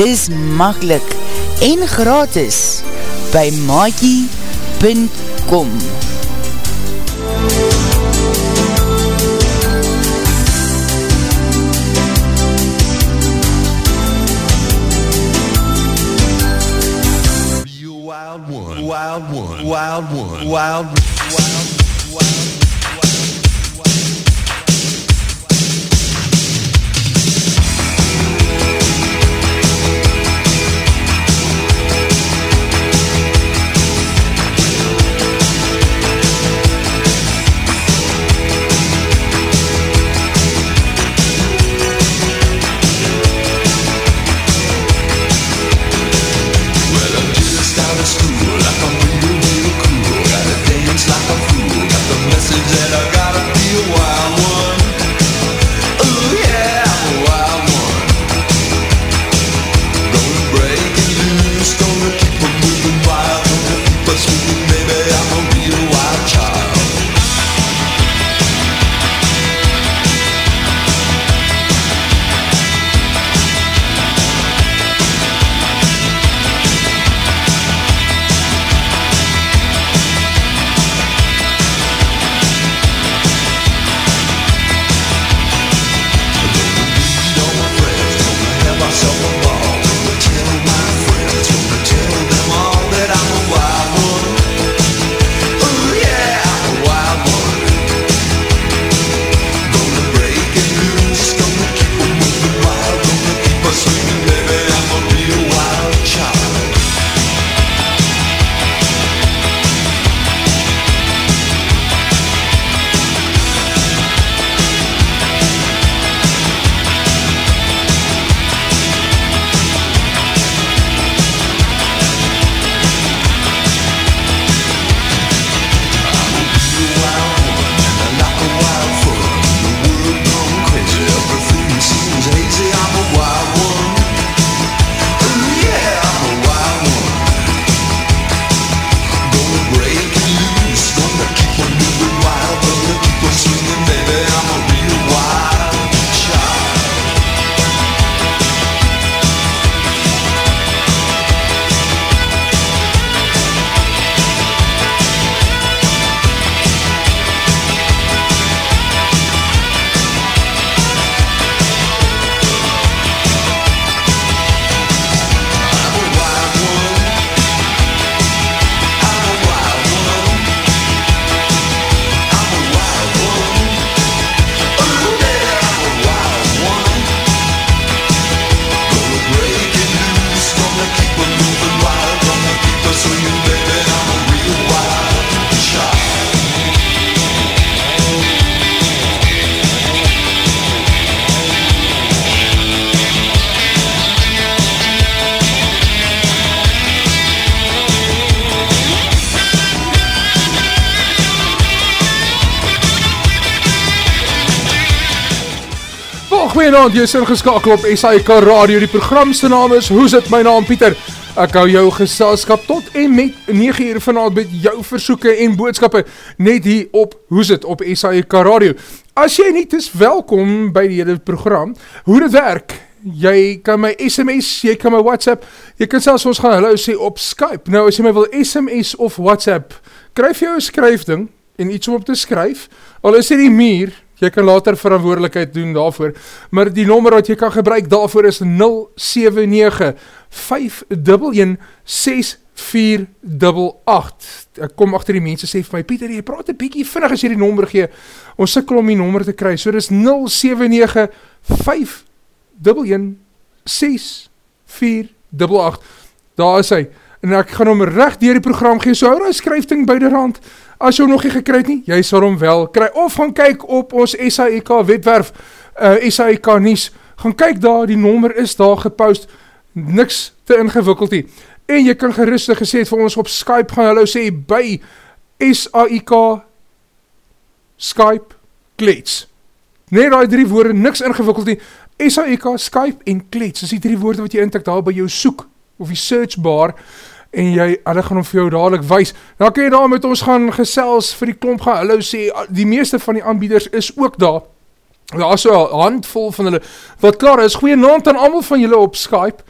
dis makkelijk en gratis by maakie.com Wild one, wild one, wild one, wild one. Goeienaand, jy is ingeskakel op SAIK Radio. Die program se naam is Hoe's dit? My naam Pieter. Ek hou jou geselskap tot en met 9 uur vanaand met jou versoeke en boodskappe net hier op Hoe's dit op SAIK Radio. As jy nie is welkom by die hele program. Hoe dit werk? Jy kan my SMS, jy kan my WhatsApp, jy kan selfs ons gaan hallo sê op Skype. Nou as jy my wil SMS of WhatsApp, kryf jou 'n skryfding en iets om op te skryf. Al is dit die muur jy kan later verantwoordelikheid doen daarvoor, maar die nommer wat jy kan gebruik daarvoor is 079 511 6488 ek kom achter die mense sê vir my, Pieter, jy praat een bykie vinnig as jy die nommer gee, ons sikkel om die nommer te kry, so dit is 079 511 6488 daar is hy, en ek gaan hom recht dier die program gee, so hou die skryfting by die rand, as jy nog nie gekry nie, jy sal hom wel kry, of gaan kyk op ons SAEK webwerf, uh, eh, SAEK Nies, gaan kyk daar, die nommer is daar gepost, niks te ingewikkeld nie, en jy kan gerustig gesê vir ons op Skype gaan, hallo sê, by SAEK Skype Klets, nee die drie woorde, niks ingewikkeld nie, SAEK, Skype en Klets, is die drie woorde wat jy intik daar by jou soek, of die search bar, en jy, hulle gaan hom vir jou dadelijk wees, dan kan jy daar met ons gaan gesels vir die klomp gaan, hulle sê, die meeste van die aanbieders is ook daar, daar is so een handvol van hulle, wat klaar is, goeie naand aan allemaal van julle op Skype,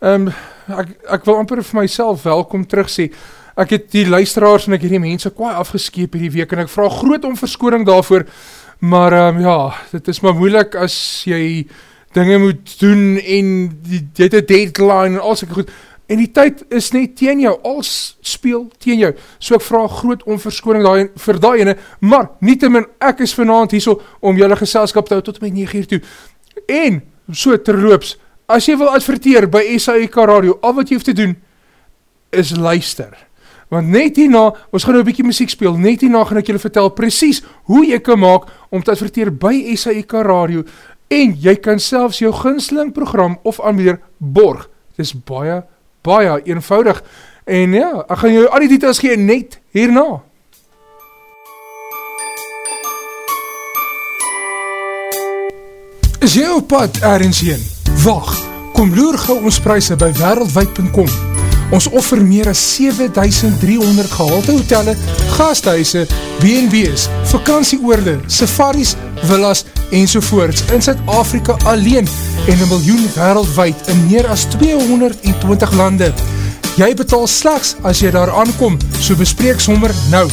um, ek, ek wil amper vir myself welkom terug sê, ek het die luisteraars en ek het die mense kwaai afgeskeep hierdie week, en ek vraag groot om verskoring daarvoor, maar um, ja, dit is maar moeilik as jy dinge moet doen, en jy het een deadline, en als ek goed, en die tyd is net teen jou, als speel teen jou, so ek vraag groot onverskoning daar vir daai ene, maar nie te min, ek is vanavond hier so, om jylle geselskap te hou tot met 9 uur toe, en, so terloops, as jy wil adverteer by SAIK Radio, al wat jy hoef te doen, is luister, want net hierna, ons gaan nou bykie muziek speel, net hierna gaan ek jylle vertel precies hoe jy kan maak, om te adverteer by SAIK Radio, en jy kan selfs jou ginsling program, of aanbieder, borg, dit is baie, baie eenvoudig. En ja, ek gaan jou al die details gee net hierna. Is jy op pad ergens heen? Wacht, kom loer gauw ons prijse by wereldwijd.com. Ons offer meer as 7300 gehalte hotelle, gasthuise, B&B's, vakantieoorde, safaris, villas en sovoorts in Zuid-Afrika alleen en een miljoen wereldwijd in meer as 220 lande. Jy betaal slechts as jy daar aankom, so bespreek sommer nou.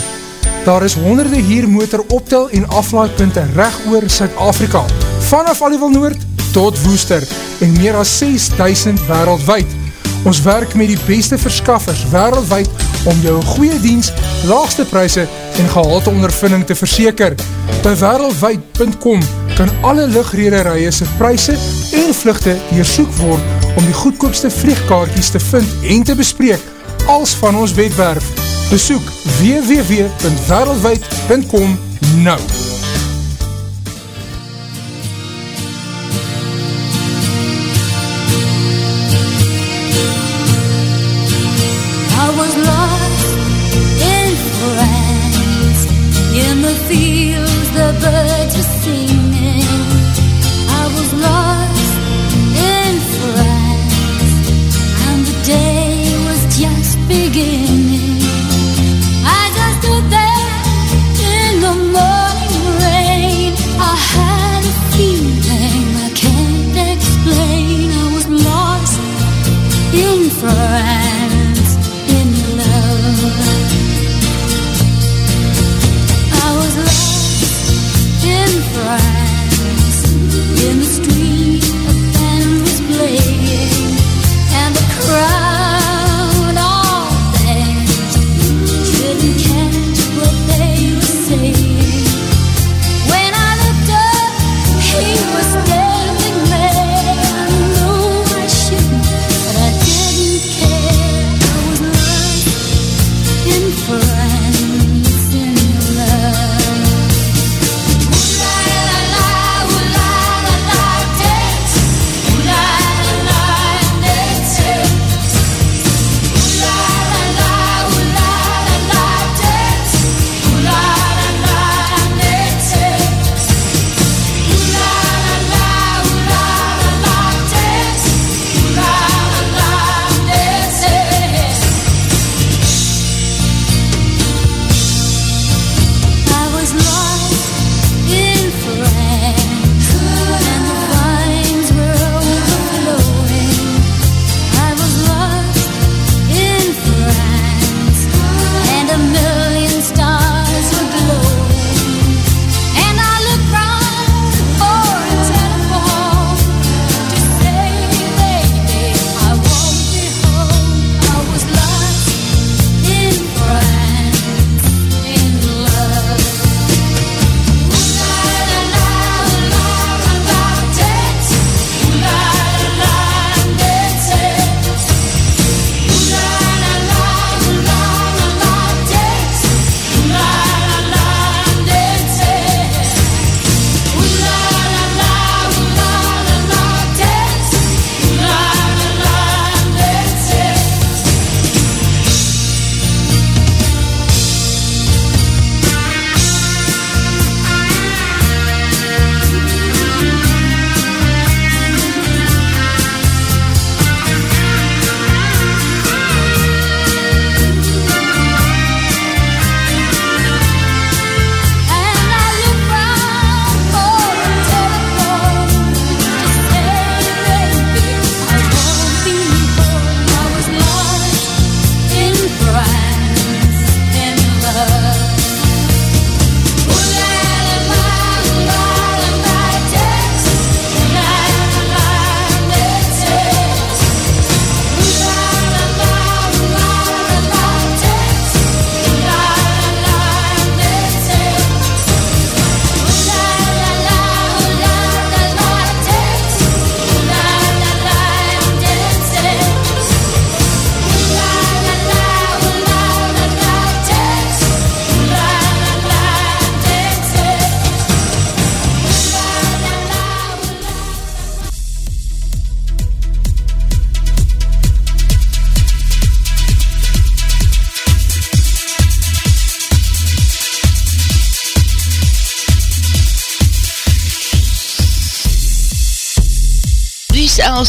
Daar is honderde hier motor optel en aflaadpunte recht oor Zuid-Afrika, vanaf Aliewal Noord tot Woester en meer as 6000 wereldwijd. Ons werk met die beste verskaffers wereldwijd om jou goeie diens, laagste prijse en gehalte ondervinding te verseker. By wereldwijd.com kan alle lichtrederije se prijse en vluchte deersoek word om die goedkoopste vliegkaartjes te vind en te bespreek als van ons webwerf. Besoek www.wereldwijd.com nou.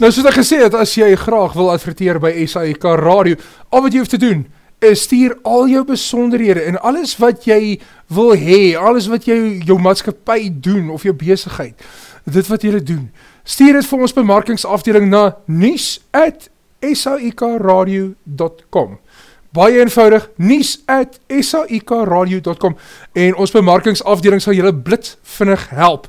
Nou soos ek gesê het, as jy graag wil adverteer by SAIK Radio, al wat jy hoef te doen, is stuur al jou besonderhede en alles wat jy wil hee, alles wat jy jou maatskapie doen of jou bezigheid, dit wat jy doen, stuur het vir ons bemarkingsafdeling na nies at saikradio.com Baie eenvoudig, nies at saikradio.com en ons bemarkingsafdeling sal jylle blits vinnig help.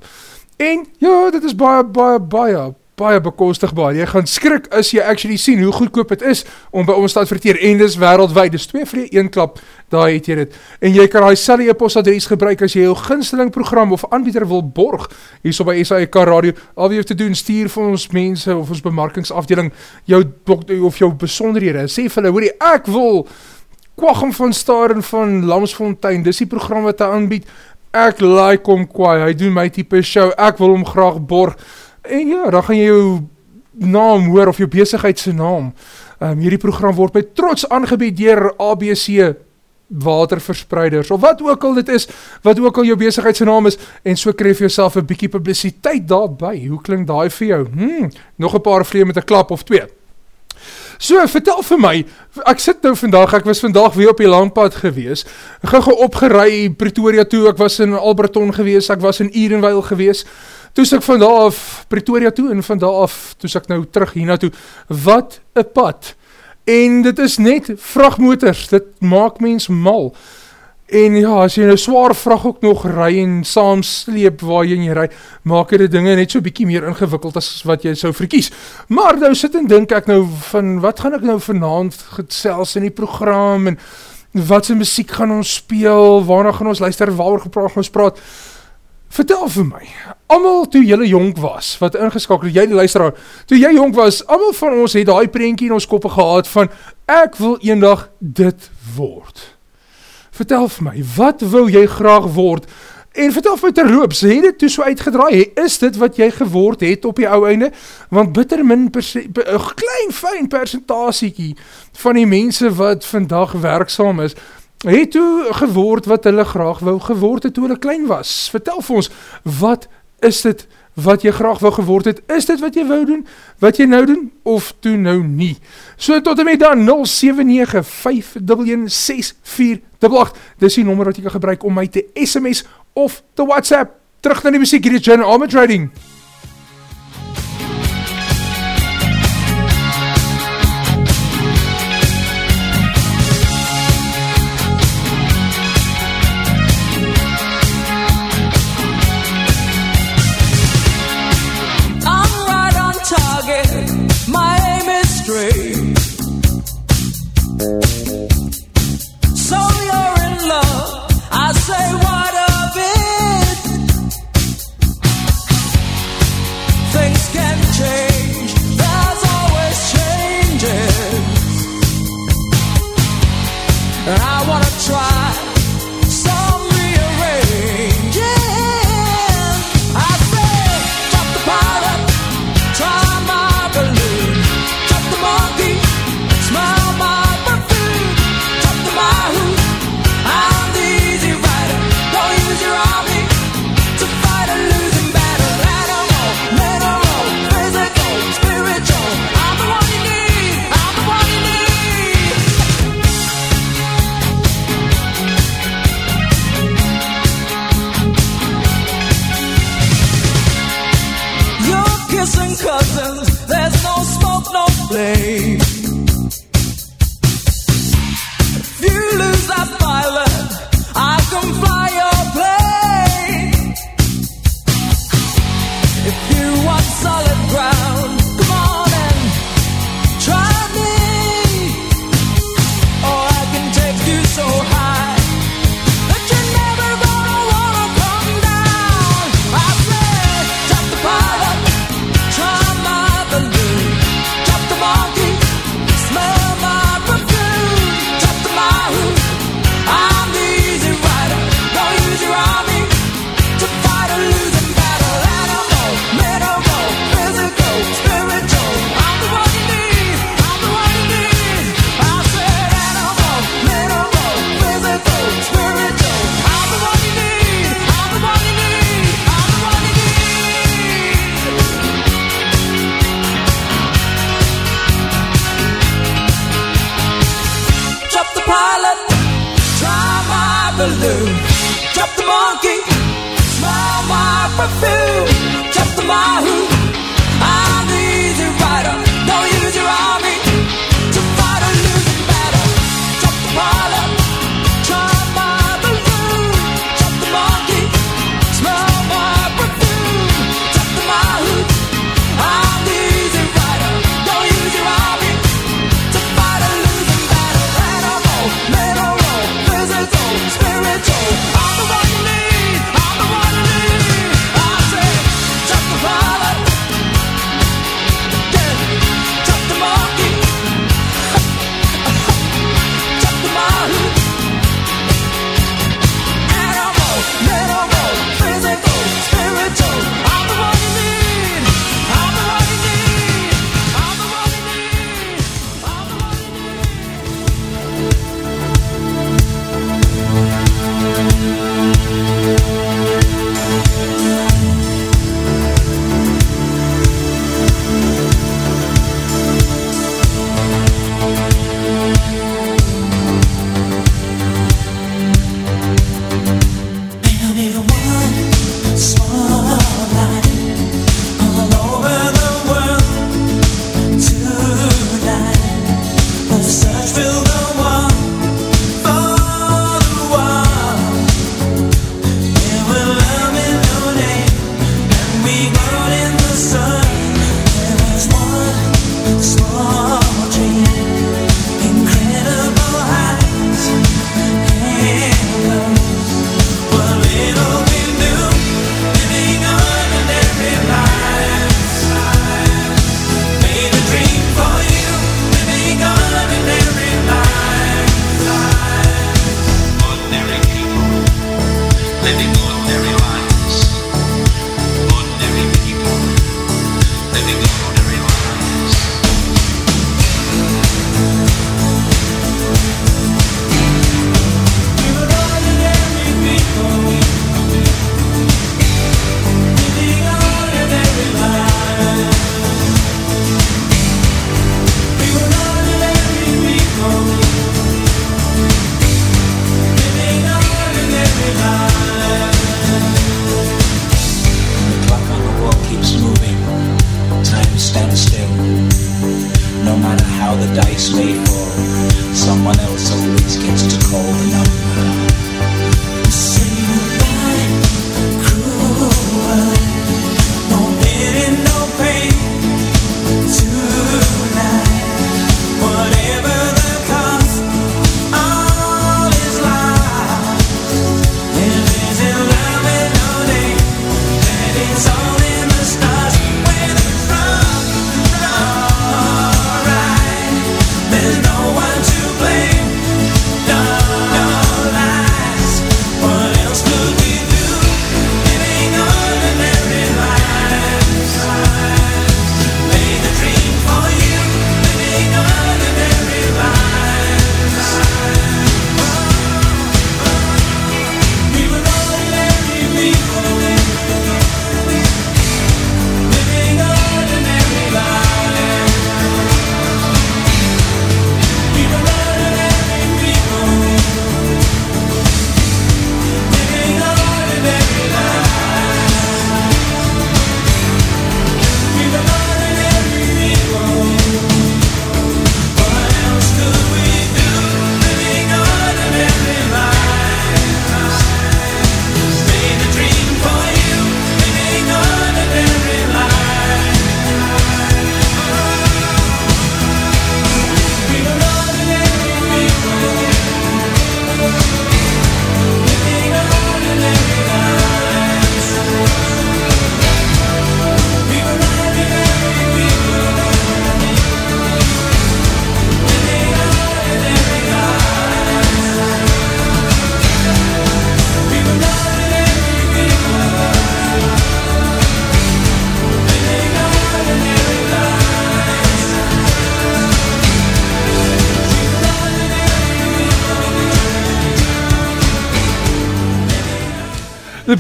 En ja, dit is baie, baie, baie, baie bekostigbaar. Jy gaan skrik as jy actually sien hoe goedkoop het is om by ons te adverteer en dis wereldwijd. Dis twee vir een klap, daar het jy dit. En jy kan die selly e-postadries gebruik as jy jou ginsteling program of aanbieder wil borg hier so by SAIK Radio. Al wie hoef te doen, stuur vir ons mense of ons bemarkingsafdeling jou of jou besonderhede. Sê vir hulle, hoorie, ek wil Kwagum van Staren van Lamsfontein, dis die program wat hy aanbied. Ek like om kwaai, hy doen my type show, ek wil hom graag borg. En ja, dan gaan jy jou naam hoor of jou bezigheidsse naam. Um, hierdie program word met trots aangebied dier ABC waterverspreiders, of wat ook al dit is, wat ook al jou bezigheidsse naam is, en so kreeg jy jouself een bykie publiciteit daarby. Hoe klink daai vir jou? Hmm, nog een paar vleem met een klap of twee. So, vertel vir my, ek sit nou vandag, ek was vandag weer op die langpad gewees, ek gaan opgerei Pretoria toe, ek was in Alberton gewees, ek was in Erenweil gewees, Toe ek van daar af Pretoria toe en van daar af toe ek nou terug hierna toe, wat een pad. En dit is net vrachtmotors, dit maak mens mal. En ja, as jy nou zwaar vracht ook nog rij en saam sleep waar jy in jy rij, maak jy die dinge net so bykie meer ingewikkeld as wat jy so verkies. Maar nou sit en dink ek nou van, wat gaan ek nou vanavond gesels in die program en wat sy muziek gaan ons speel, waarna gaan ons luister, waar gaan ons praat, Vertel vir my, amal toe jylle jonk was, wat ingeskakel, jy die luisteraar, toe jy jonk was, amal van ons het die prentjie in ons koppe gehad van, ek wil eendag dit word. Vertel vir my, wat wil jy graag word? En vertel vir my terloops, het dit toe so uitgedraai, is dit wat jy geword het op die ou einde? Want bitter min, een klein fijn percentasiekie van die mense wat vandag werkzaam is, het toe geword wat hulle graag wou geword het toe hulle klein was. Vertel vir ons, wat is dit wat jy graag wou geword het? Is dit wat jy wou doen, wat jy nou doen, of toe nou nie? So tot en met dan 079-516-488, dis die nummer wat jy kan gebruik om my te SMS of te WhatsApp. Terug na die muziek, hier is Jan Armatrading.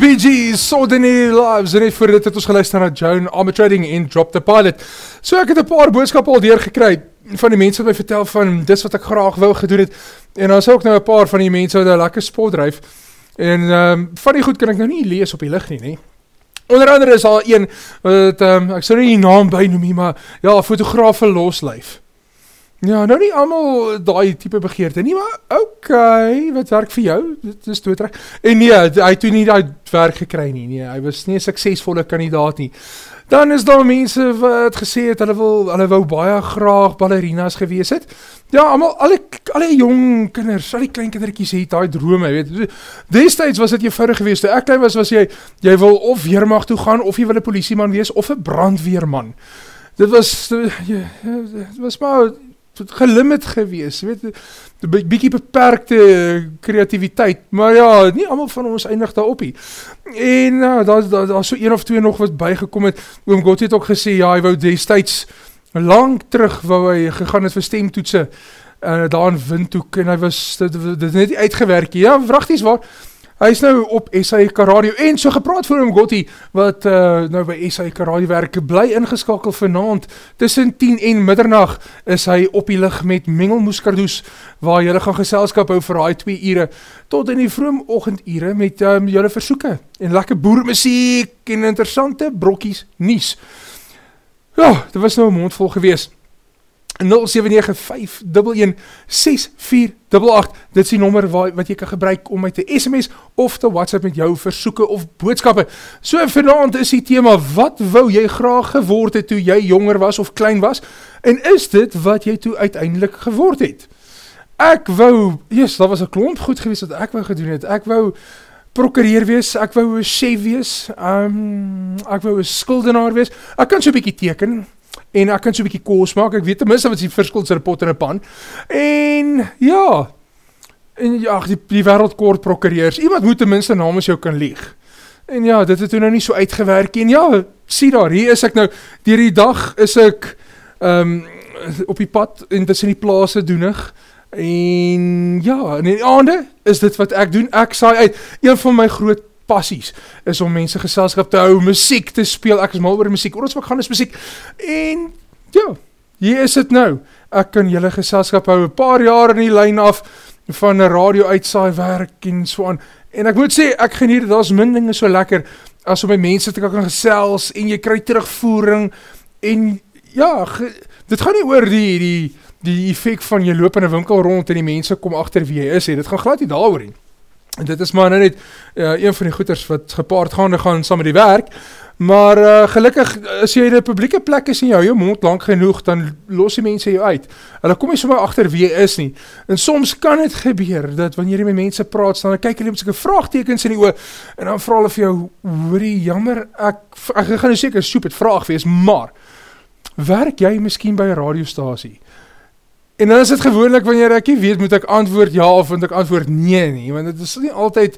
Gees, Ordinary Lives, en net voor dit het ons geluister na Joan Armatrading en Drop the Pilot. So ek het een paar boodskap al deur gekry van die mense wat my vertel van dis wat ek graag wou gedoen het. En dan is ook nou 'n paar van die mense wat 'n lekker spot dryf. En ehm um, van die goed kan ek nou nie lees op die lig nie, nê. Onder andere is daar een wat ehm um, ek sou nie die naam bynoem nie, maar ja, 'n fotograaf vir loslyf. Ja, nou nie almal daai tipe begeerte nie, maar okay, wat werk vir jou? Dit is doodreg. En nee, hy het toe nie daai werk gekry nie. Nee, hy was nie 'n suksesvolle kandidaat nie. Dan is daar mense wat gesê het hulle wil hulle wou baie graag ballerinas gewees het. Ja, almal alle alle jong kinders, al die klein kindertjies het daai drome, jy weet. Destyds was dit eenvoudig geweest. Toe ek klein was, was jy jy wil of weermag toe gaan of jy wil 'n polisieman wees of 'n brandweerman. Dit was jy dit was maar gelimit gewees, weet, 'n bi- bietjie beperkte kreatiwiteit, maar ja, nie almal van ons eindig daarop nie. En nou, daar daar daar so een of twee nog wat bygekom het. Oom God het ook gesê ja, hy wou destyds lank terug wou hy gegaan het vir stemtoetse uh, daar in Windhoek en hy was dit dit net uitgewerk. Ja, wragties waar. Hy is nou op SAK Radio en so gepraat vir hom Gotti wat uh, nou by SAK Radio werk bly ingeskakel vanaand tussen 10 en middernag is hy op die lig met Mengel Moeskardoes waar julle gaan geselskap hou vir daai 2 ure tot in die vroeë oggendure met um, julle versoeke en lekker boermusiek en interessante brokkies nuus. Ja, dit was nou 'n mond vol gewees. 0795116488 Dit is die nommer waar, wat jy kan gebruik om my te SMS of te WhatsApp met jou versoeke of boodskappe. So vanaand is die tema wat wou jy graag geword het toe jy jonger was of klein was en is dit wat jy toe uiteindelik geword het? Ek wou, yes, daar was 'n klomp goed geweest wat ek wou gedoen het. Ek wou prokureur wees, ek wou 'n chef wees, um, ek wou 'n skuldenaar wees. Ek kan so bietjie teken en ek kan so 'n bietjie kos maak. Ek weet ten minste wat is die verskil tussen 'n pot en 'n pan. En ja, en ja, die, die wêreldkort prokureurs. Iemand moet ten minste namens jou kan lieg. En ja, dit het nou nie so uitgewerk nie. En ja, sien daar, hier is ek nou. Deur die dag is ek ehm um, op die pad en tussen die plase doenig. En ja, in die aande is dit wat ek doen. Ek saai uit. Een van my groot passies is om mense geselskap te hou, musiek te speel. Ek is mal oor musiek. Oral wat gaan is musiek. En ja, hier is dit nou. Ek kan julle geselskap hou 'n paar jaar in die lyn af van 'n radio uitsaai werk en so aan. En ek moet sê, ek geniet dit. Daar's min dinge so lekker as om met mense te kan gesels en jy kry terugvoering en ja, ge, dit gaan nie oor die die die effek van jy loop in 'n winkel rond en die mense kom agter wie jy is nie. Dit gaan glad nie daaroor nie. En dit is maar nou net uh, een van die goeters wat gepaard gaande gaan saam met die werk. Maar uh, gelukkig as jy 'n publieke plek is en jy hou jou mond lank genoeg, dan los die mense jou uit. Hulle kom nie sommer agter wie jy is nie. En soms kan dit gebeur dat wanneer jy met mense praat, dan kyk hulle met sulke vraagtekens in die oë en dan vra hulle vir jou, hoorie, jammer, ek ek gaan nou seker 'n stupid vraag wees, maar werk jy miskien by 'n radiostasie? En dan is dit gewoonlik wanneer ek nie weet moet ek antwoord ja of moet ek antwoord nee nie, want dit is nie altyd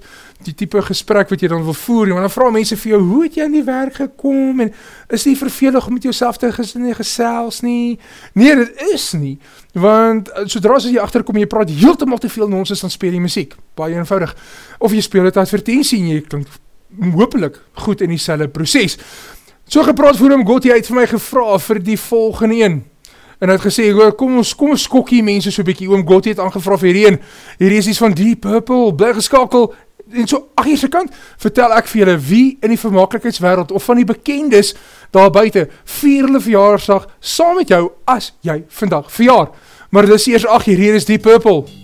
die tipe gesprek wat jy dan wil voer nie, want dan vra mense vir jou, hoe het jy aan die werk gekom en is nie vervelig om met jouself te nie, gesels nie. Nee, dit is nie, want eh, sodra as jy agterkom jy praat heeltemal te veel nonsens dan speel jy musiek, baie eenvoudig. Of jy speel dit advertensie en jy klink hopelik goed in dieselfde proses. So gepraat voor hom God jy het vir my gevra vir die volgende een. En hy het gesê, kom ons kom ons skokkie mense so bietjie. Oom God het aangevra vir hierdie een. Hierdie is iets van Deep Purple, bly geskakel en so ag hier se kant vertel ek vir julle wie in die vermaaklikheidswêreld of van die bekendes daar buite vier hulle verjaarsdag saam met jou as jy vandag verjaar. Maar dis eers ag hier, hier is Deep Purple.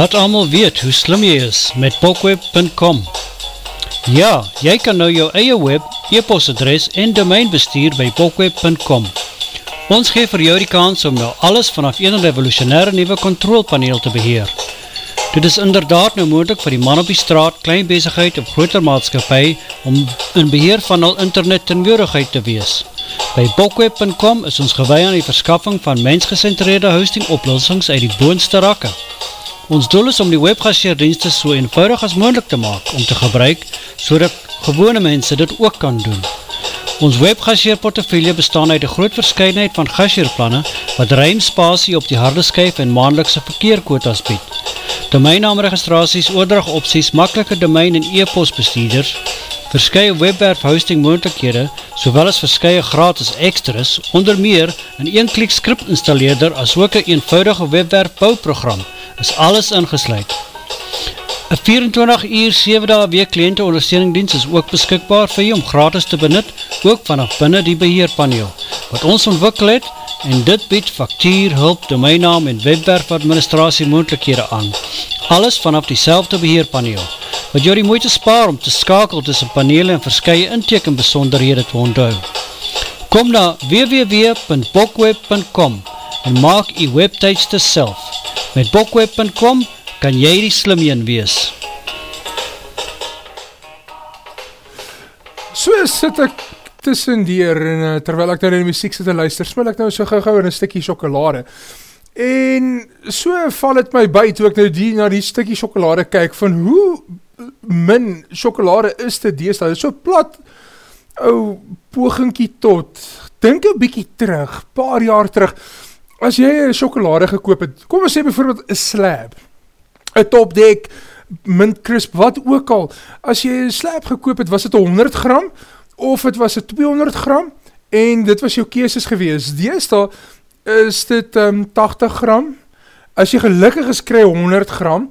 Laat allemaal weet hoe slim jy is met bokweb.com Ja, jy kan nou jou eie web, e-postadres en domein bestuur by bokweb.com Ons geef vir jou die kans om nou alles vanaf een revolutionaire nieuwe controolpaneel te beheer. Dit is inderdaad nou moeilijk vir die man op die straat, klein bezigheid of groter maatskapie om in beheer van al internet tenwoordigheid te wees. By bokweb.com is ons gewaai aan die verskaffing van mensgecentreerde hosting oplossings uit die boonste rakke. Ons doel is om die webgasheerdienste so eenvoudig as moeilik te maak om te gebruik, so dat gewone mense dit ook kan doen. Ons webgasheerportefeuille bestaan uit een groot verscheidenheid van gasheerplanne wat ruim spasie op die harde skyf en maandelikse verkeerkwotas bied. Domeinnaamregistraties, oordrag opties, makkelike domein en e-post bestuurders, verskye webwerf hosting moendlikhede, sowel as verskye gratis extras, onder meer een een-klik script installeerder as ook een eenvoudige webwerf bouwprogram, is alles ingesluid. Een 24 uur 7 dae week kliënte ondersteuningsdienst is ook beskikbaar vir jy om gratis te benut, ook vanaf binnen die beheerpaneel, wat ons ontwikkel het, en dit bied factuur, hulp, domeinnaam en webwerf administratie moendlikhede aan. Alles vanaf die selfde beheerpaneel, wat jou die moeite spaar om te skakel tussen panele en verskye inteken besonderhede te onthou. Kom na www.bokweb.com en maak die webtuigste self. Met bokweb.com kan jy die slimjeen wees. So sit ek tussen dier en uh, terwyl ek nou in die muziek sit te luister, smil ek nou so gauw gauw in een stikkie chokolade. En so val het my by toe ek nou die, na die stikkie chokolade kyk van hoe min chokolade is dit dees, dat is so plat ou pogingkie tot, denk een bykie terug, paar jaar terug, as jy een chokolade gekoop het, kom ons sê bijvoorbeeld een slab, een topdek, mint crisp, wat ook al, as jy een slab gekoop het, was het 100 gram, of het was het 200 gram, en dit was jou keeses gewees, dees daar, is dit um, 80 gram, as jy gelukkig is, kry 100 gram,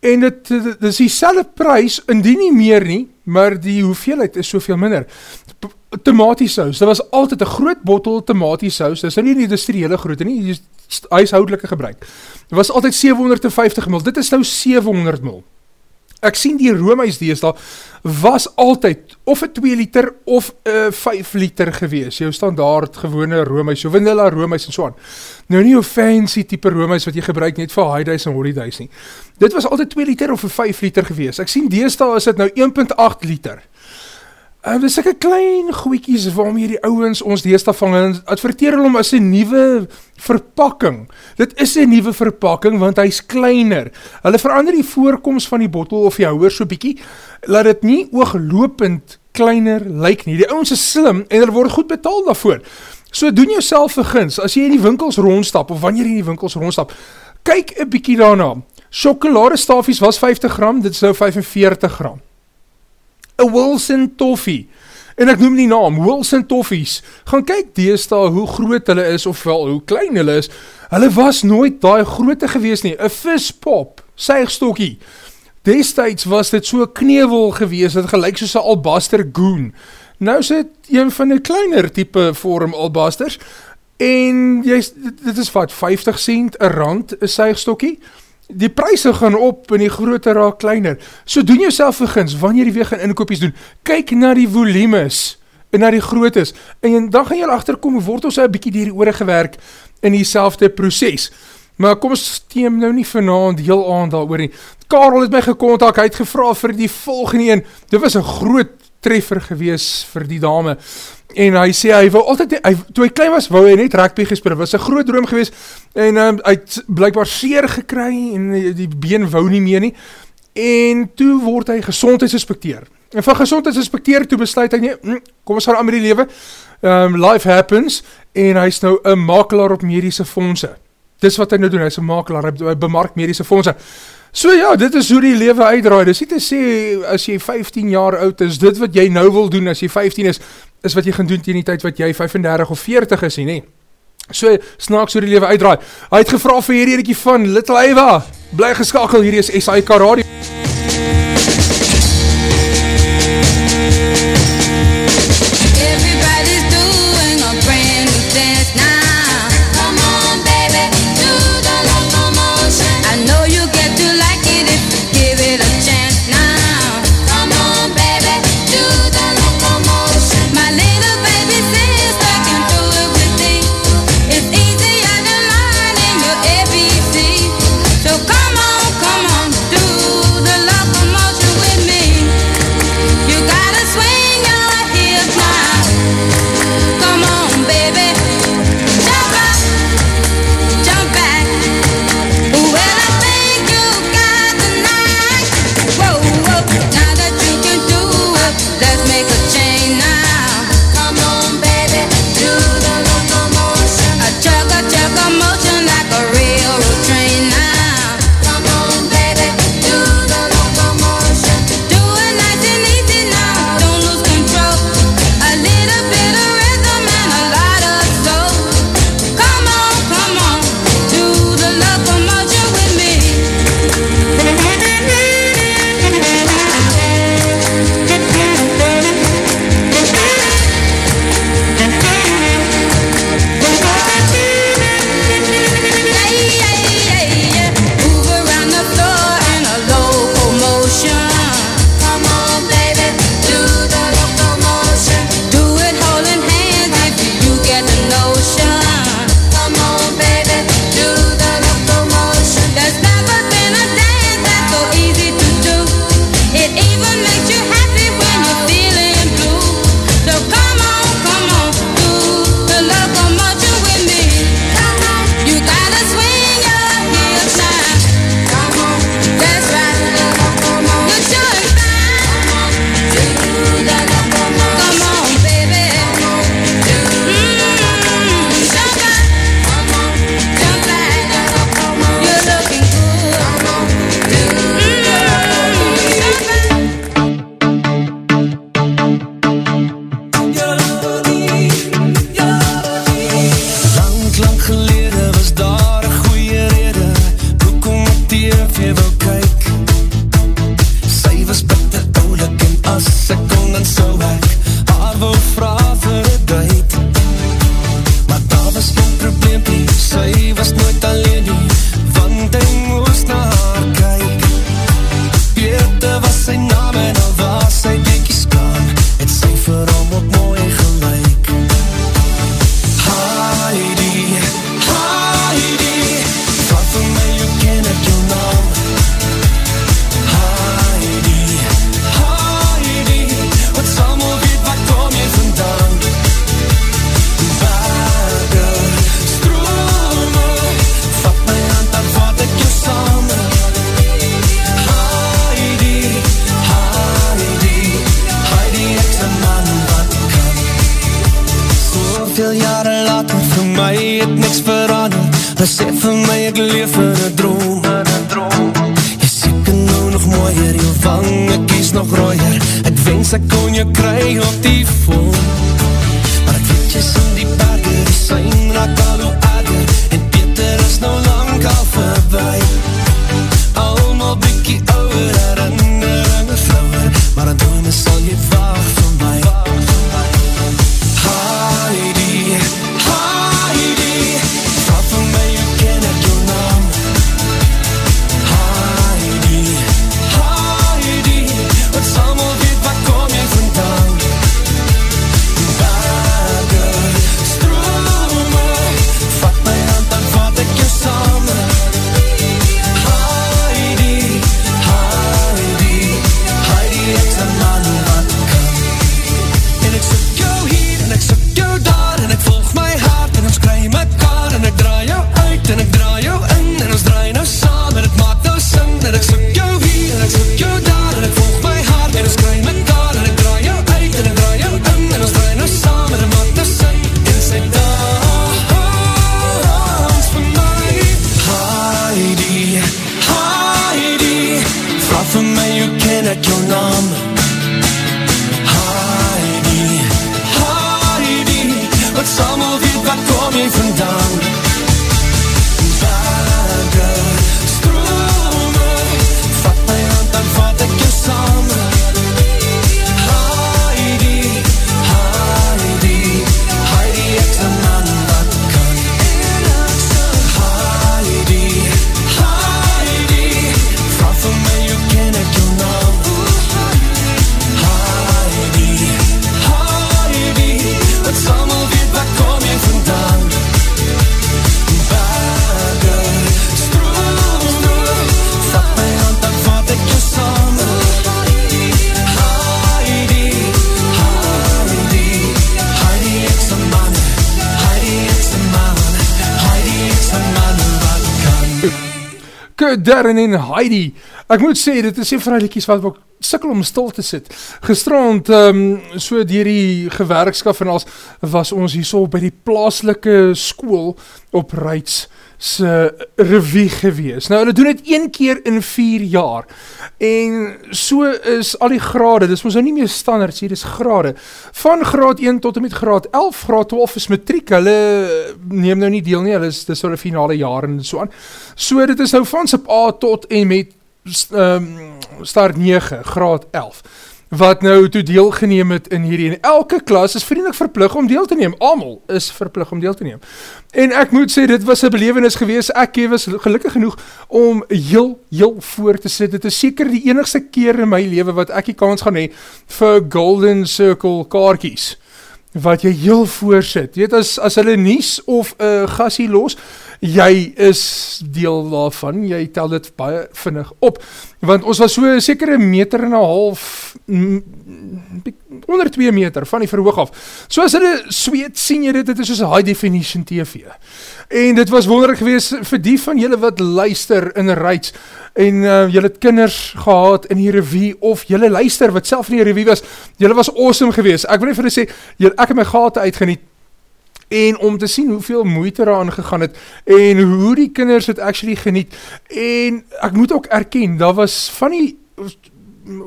en dit, dit, dit is die selwe prijs, indien nie meer nie, maar die hoeveelheid is soveel minder. Tomatiesous, dit was altyd 'n groot bottel tomatiesous, dis nou nie die industriële grootte nie, dis huishoudelike gebruik. Dit was altyd 750 ml, dit is nou 700 ml. Ek sien die roomys deesdae was altyd of 'n 2 liter of 'n 5 liter gewees. Jou standaard gewone roomys, jou vanilla roomys en so aan. Nou nie jou fancy tipe roomys wat jy gebruik net vir high days en holidays nie. Dit was altyd 2 liter of 'n 5 liter gewees. Ek sien deesdae is dit nou 1.8 liter. Uh, dis sulke klein goedjies waarmee die ouens ons deesdae vang en adverteer hulle hom as 'n nuwe verpakking. Dit is 'n nuwe verpakking want hy's kleiner. Hulle verander die voorkoms van die bottel of die houer so bietjie laat dit nie ooglopend kleiner lyk nie. Die ouens is slim en hulle word goed betaal daarvoor. So doen jouself 'n guns as jy in die winkels rondstap of wanneer jy in die winkels rondstap. Kyk 'n bietjie daarna. Sjokoladestafies was 50 gram, dit is nou 45 gram. 'n Wilson toffee. En ek noem die naam, Wilson Toffies. Gaan kyk deesdae hoe groot hulle is of wel hoe klein hulle is. Hulle was nooit daai grootte gewees nie. 'n Vispop, suigstokkie. Destyds was dit so 'n knewel gewees, dit gelyk soos 'n albaster goon. Nou is dit een van 'n kleiner tipe vorm albasters. En jy dit is wat 50 sent 'n rand 'n suigstokkie. Die pryse gaan op en die grootte raak kleiner. So doen jouself 'n guns wanneer jy weer gaan inkopies doen. Kyk na die volumes en na die groottes en dan gaan jy agterkom word ons 'n bietjie deur die ore gewerk in dieselfde proses. Maar kom steem nou nie vanaand heel aand daaroor nie. Karel het my gekontak, hy het gevra vir die volgende een. Dit was 'n groot treffer gewees vir die dame. En hy sê hy wou altyd hy toe hy klein was wou hy net rugby gespeel. Dit was 'n groot droom geweest en um, hy het blykbaar seer gekry en die, been wou nie meer nie. En toe word hy gesondheidsinspekteur. En van gesondheidsinspekteur toe besluit hy nee, mm, kom ons gaan aan met die lewe. Um life happens en hy's nou 'n makelaar op mediese fondse. Dis wat hy nou doen, hy's 'n makelaar, hy bemark mediese fondse. So ja, dit is hoe die lewe uitdraai. Dis nie te sê as jy 15 jaar oud is, dit wat jy nou wil doen as jy 15 is, is wat jy gaan doen teen die tyd wat jy 35 of 40 is nie, nê? So snaaks hoe die lewe uitdraai. Hy het gevra vir hierdie enetjie van Little Eva. Bly geskakel, hierdie is SAK Radio. Kurt Darren en Heidi. Ek moet sê, dit is die liedjies wat ook sikkel om stil te sit. Gisterand, um, so dier die gewerkskap en als, was ons hier so by die plaaslike school op Rijts se revie gewees. Nou, hulle doen het een keer in vier jaar. En so is al die grade, dis ons nou nie meer standaard sê, dis grade. Van graad 1 tot en met graad 11, graad 12 is matriek, hulle neem nou nie deel nie, hulle is, dis die finale jaar en so aan. So dit is nou van sub A tot en met um, start 9, graad 11 wat nou toe deelgeneem het in hierdie, en elke klas is vriendelik verplug om deel te neem, allemaal is verplug om deel te neem, en ek moet sê, dit was een belevenis gewees, ek was gelukkig genoeg om heel, heel voor te sit, dit is seker die enigste keer in my leven wat ek die kans gaan hee, vir Golden Circle kaartjies, wat jy heel voor sit, weet as, as hulle nies of uh, gasie los, jy is deel daarvan, jy tel dit baie vinnig op, want ons was so seker een meter en een half, onder 2 meter van die verhoog af, so as hulle sweet, sien jy dit, dit is soos high definition TV, en dit was wonderlik gewees vir die van julle wat luister in Rijts, en uh, julle het kinders gehad in die revie, of julle luister wat self in die revie was, julle was awesome gewees, ek wil nie vir julle sê, julle, ek het my gate uitgeniet, en om te sien hoeveel moeite eraan gegaan het, en hoe die kinders het actually geniet, en ek moet ook erken, daar was van die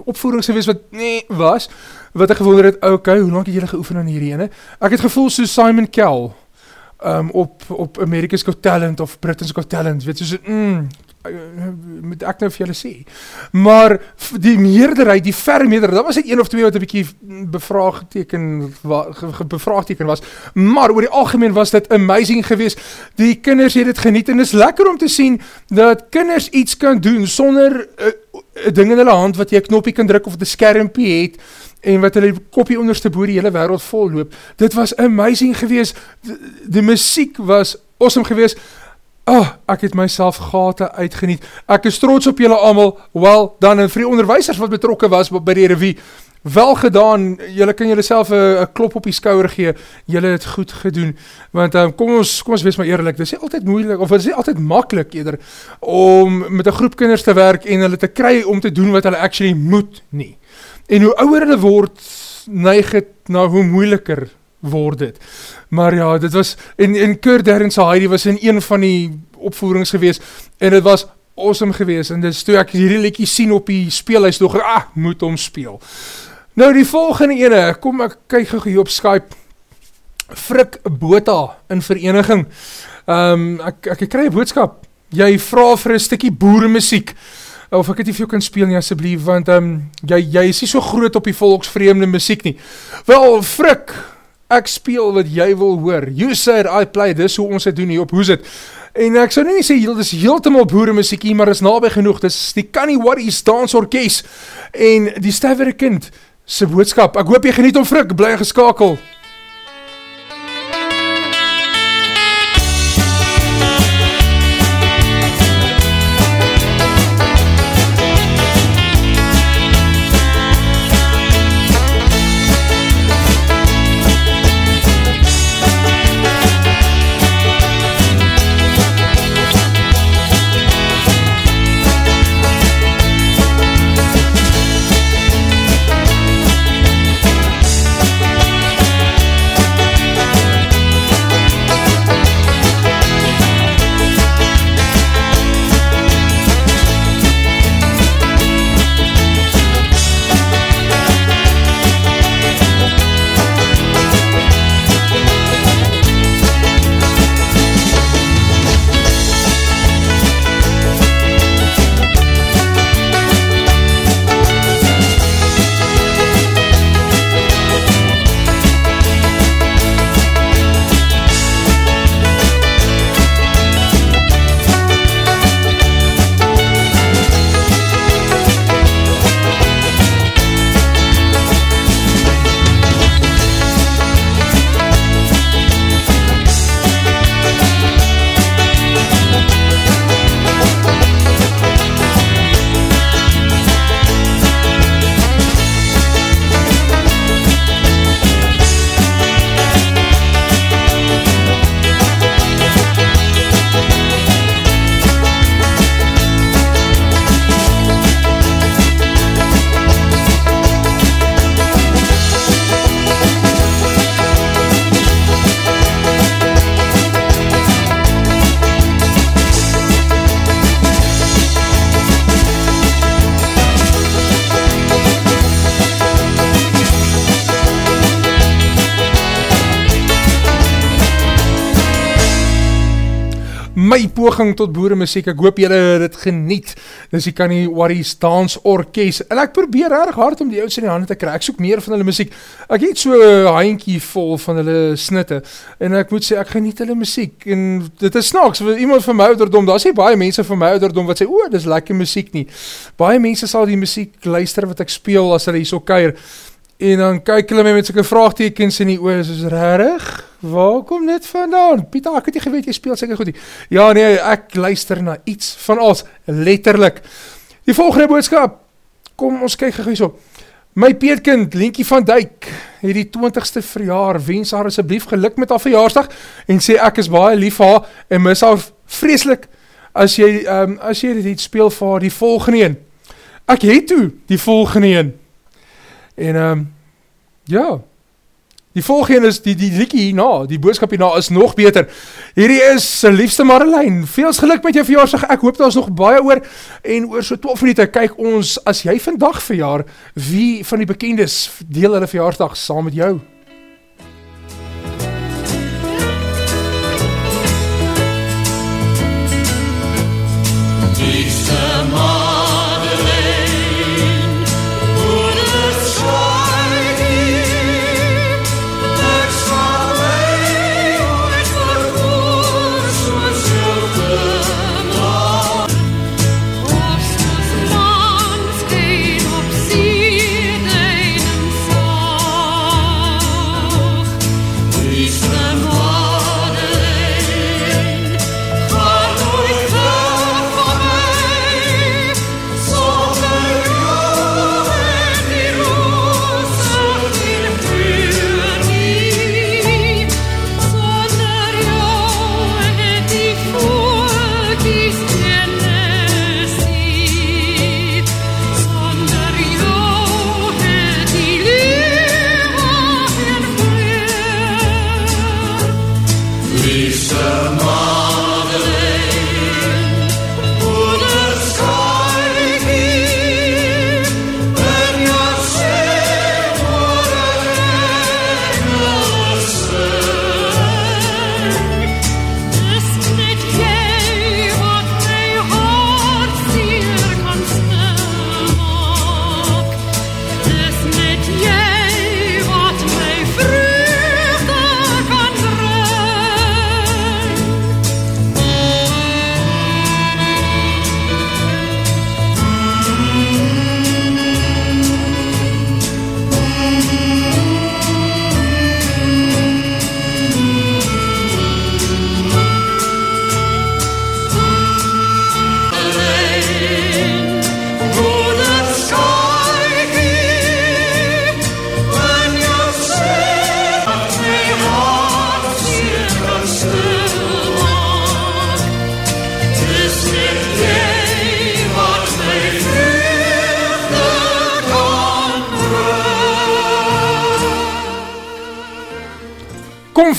opvoerings gewees wat nee was, wat ek gewonder het, ok, hoe lang het julle geoefen aan hierdie ene? Ek het gevoel soos Simon Kell, um, op, op America's Got Talent, of Britain's Got Talent, weet soos, mm, moet ek nou vir julle sê. Maar die meerderheid, die verre meerderheid, dat was het een of twee wat een bykie bevraagteken, bevraagteken was, maar oor die algemeen was dit amazing gewees. Die kinders het het geniet en is lekker om te sien dat kinders iets kan doen sonder uh, ding in hulle hand wat jy een knoppie kan druk of een skermpie het en wat hulle kopie onderste boer die hele wereld vol loop. Dit was amazing gewees. Die, die muziek was awesome gewees. Oh, ek het myself gate uitgeniet. Ek is trots op julle allemaal, wel, dan en vir die onderwijsers wat betrokken was by die revie, wel gedaan, julle kan julle self een klop op die skouwer gee, julle het goed gedoen, want um, kom, ons, kom ons wees maar eerlijk, dit is altyd moeilik, of dit is altyd makkelijk eerder, om met een groep kinders te werk, en hulle te kry om te doen wat hulle actually moet nie. En hoe ouwer hulle word, neig het na hoe moeiliker word dit. Maar ja, dit was, en, en Kurt Darren sa Heidi was in een van die opvoerings gewees, en dit was awesome gewees, en dis toe ek hierdie liedjie sien op die speelhuis, toch, ah, moet hom speel. Nou die volgende ene, kom ek kyk gou hier op Skype, Frik Bota in vereniging, um, ek, ek kry een boodskap, jy vraag vir een stikkie boeremuziek, of ek het nie vir jou kan speel nie asjeblief, want um, jy, jy is nie so groot op die volksvreemde muziek nie. Wel, Frik, ek speel wat jy wil hoor. You said I play, dis hoe ons het doen hier op Hoes het. En ek sou nie sê, dit is heeltemal boere muziekie, maar is nabij genoeg. Dis die Canny Worries Dance Orkest en die Stavere Kind se boodskap. Ek hoop jy geniet om Frik, bly geskakel. Poging tot boeremuziek, ek hoop jylle het geniet, dis die kan die Warriors Dance Orkest, en ek probeer erg hard om die ouds in die handen te kry, ek soek meer van hulle muziek, ek het so handkie vol van hulle snitte, en ek moet sê, ek geniet hulle muziek, en dit is snaaks, iemand van my ouderdom, daar sê baie mense van my ouderdom, wat sê, o, dis lekker muziek nie, baie mense sal die muziek luister wat ek speel, as hulle hier so keir, en dan kyk hulle my met soke vraagtekens in die oor, soos rarig, waar kom dit vandaan? Pieter, ek het nie geweet, jy speel seker goed nie. Ja, nee, ek luister na iets van ons, letterlik. Die volgende boodskap, kom ons kyk gauw so. My peetkind, Lienkie van Dijk, het die 20ste verjaar, wens haar asjeblief geluk met haar verjaarsdag, en sê ek is baie lief haar, en mis haar vreselik, as jy, um, as jy dit speel vir haar die volgende een. Ek het toe die volgende een. En um, ja, die volgende is, die, die liekie hierna, die boodskap hierna is nog beter. Hierdie is sy liefste Marlijn, veels geluk met jou verjaarsdag, ek hoop daar is nog baie oor, en oor so 12 minuten, kyk ons, as jy vandag verjaar, wie van die bekendes deel hulle verjaarsdag saam met jou? Landscape op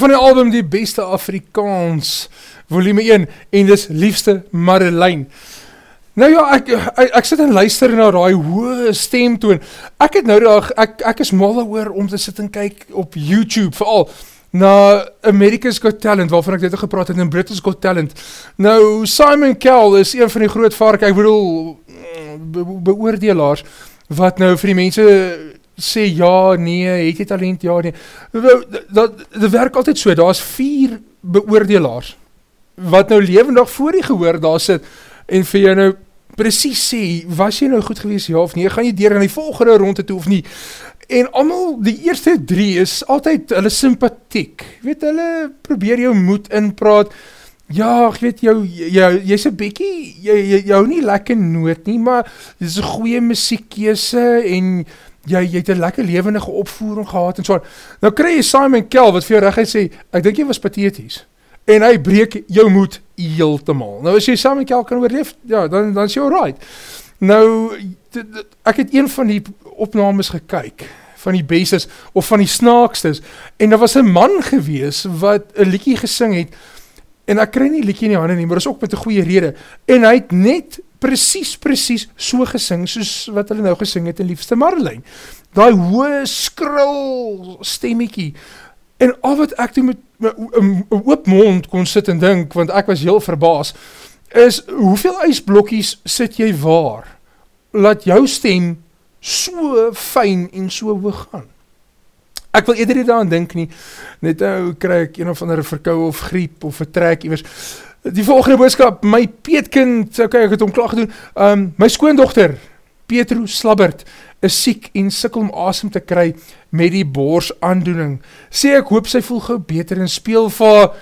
van die album Die Beste Afrikaans, volume 1, en dis Liefste Marelijn. Nou ja, ek, ek, ek sit en luister na die hoë stemtoon. Ek het nou dag, ek, ek is mal oor om te sit en kyk op YouTube, vooral na America's Got Talent, waarvan ek dit al gepraat het, en British Got Talent. Nou, Simon Cowell is een van die groot vark, ek bedoel, be, beoordelaars, wat nou vir die mense sê ja, nee, het jy talent, ja, nee. Nou, Dat, dat werk altyd so, daar is vier beoordelaars, wat nou levendig voor die gehoor daar sit, en vir jou nou precies sê, was jy nou goed gewees, ja of nee, gaan jy deur in die volgende ronde toe of nie, en allemaal, die eerste drie is altyd hulle sympathiek, weet, hulle probeer jou moed inpraat, ja, ek weet jou, jou jy is een bekkie, jy, jou nie lekker noot nie, maar dit is een goeie muziekkeese, en jy, jy het een lekker levendige opvoering gehad, en so, nou kry jy Simon Kell, wat vir jou recht sê, ek dink jy was pathetisch, en hy breek jou moed heeltemal. Nou as jy Simon Kell kan oorleef, ja, dan, dan is jy alright. Nou, ek het een van die opnames gekyk, van die bestes, of van die snaakstes, en daar was een man gewees, wat een liekie gesing het, en ek kry nie liekie in die handen nie, maar is ook met een goeie rede, en hy het net precies, precies so gesing, soos wat hulle nou gesing het in Liefste Marlijn. Daai hoë skril stemmiekie, en al wat ek toe met een oop mond kon sit en dink, want ek was heel verbaas, is hoeveel ijsblokkies sit jy waar, laat jou stem so fijn en so hoog gaan. Ek wil eerder nie daaraan dink nie, net nou kry ek een of andere verkou of griep of vertrek iwers. Die volgende boodskap, my peetkind, ok, ek het om klaar gedoen, um, my skoondochter, Petro Slabbert, is siek en sikkel om asem te kry met die bors aandoening. Sê ek hoop sy voel gauw beter en speel vir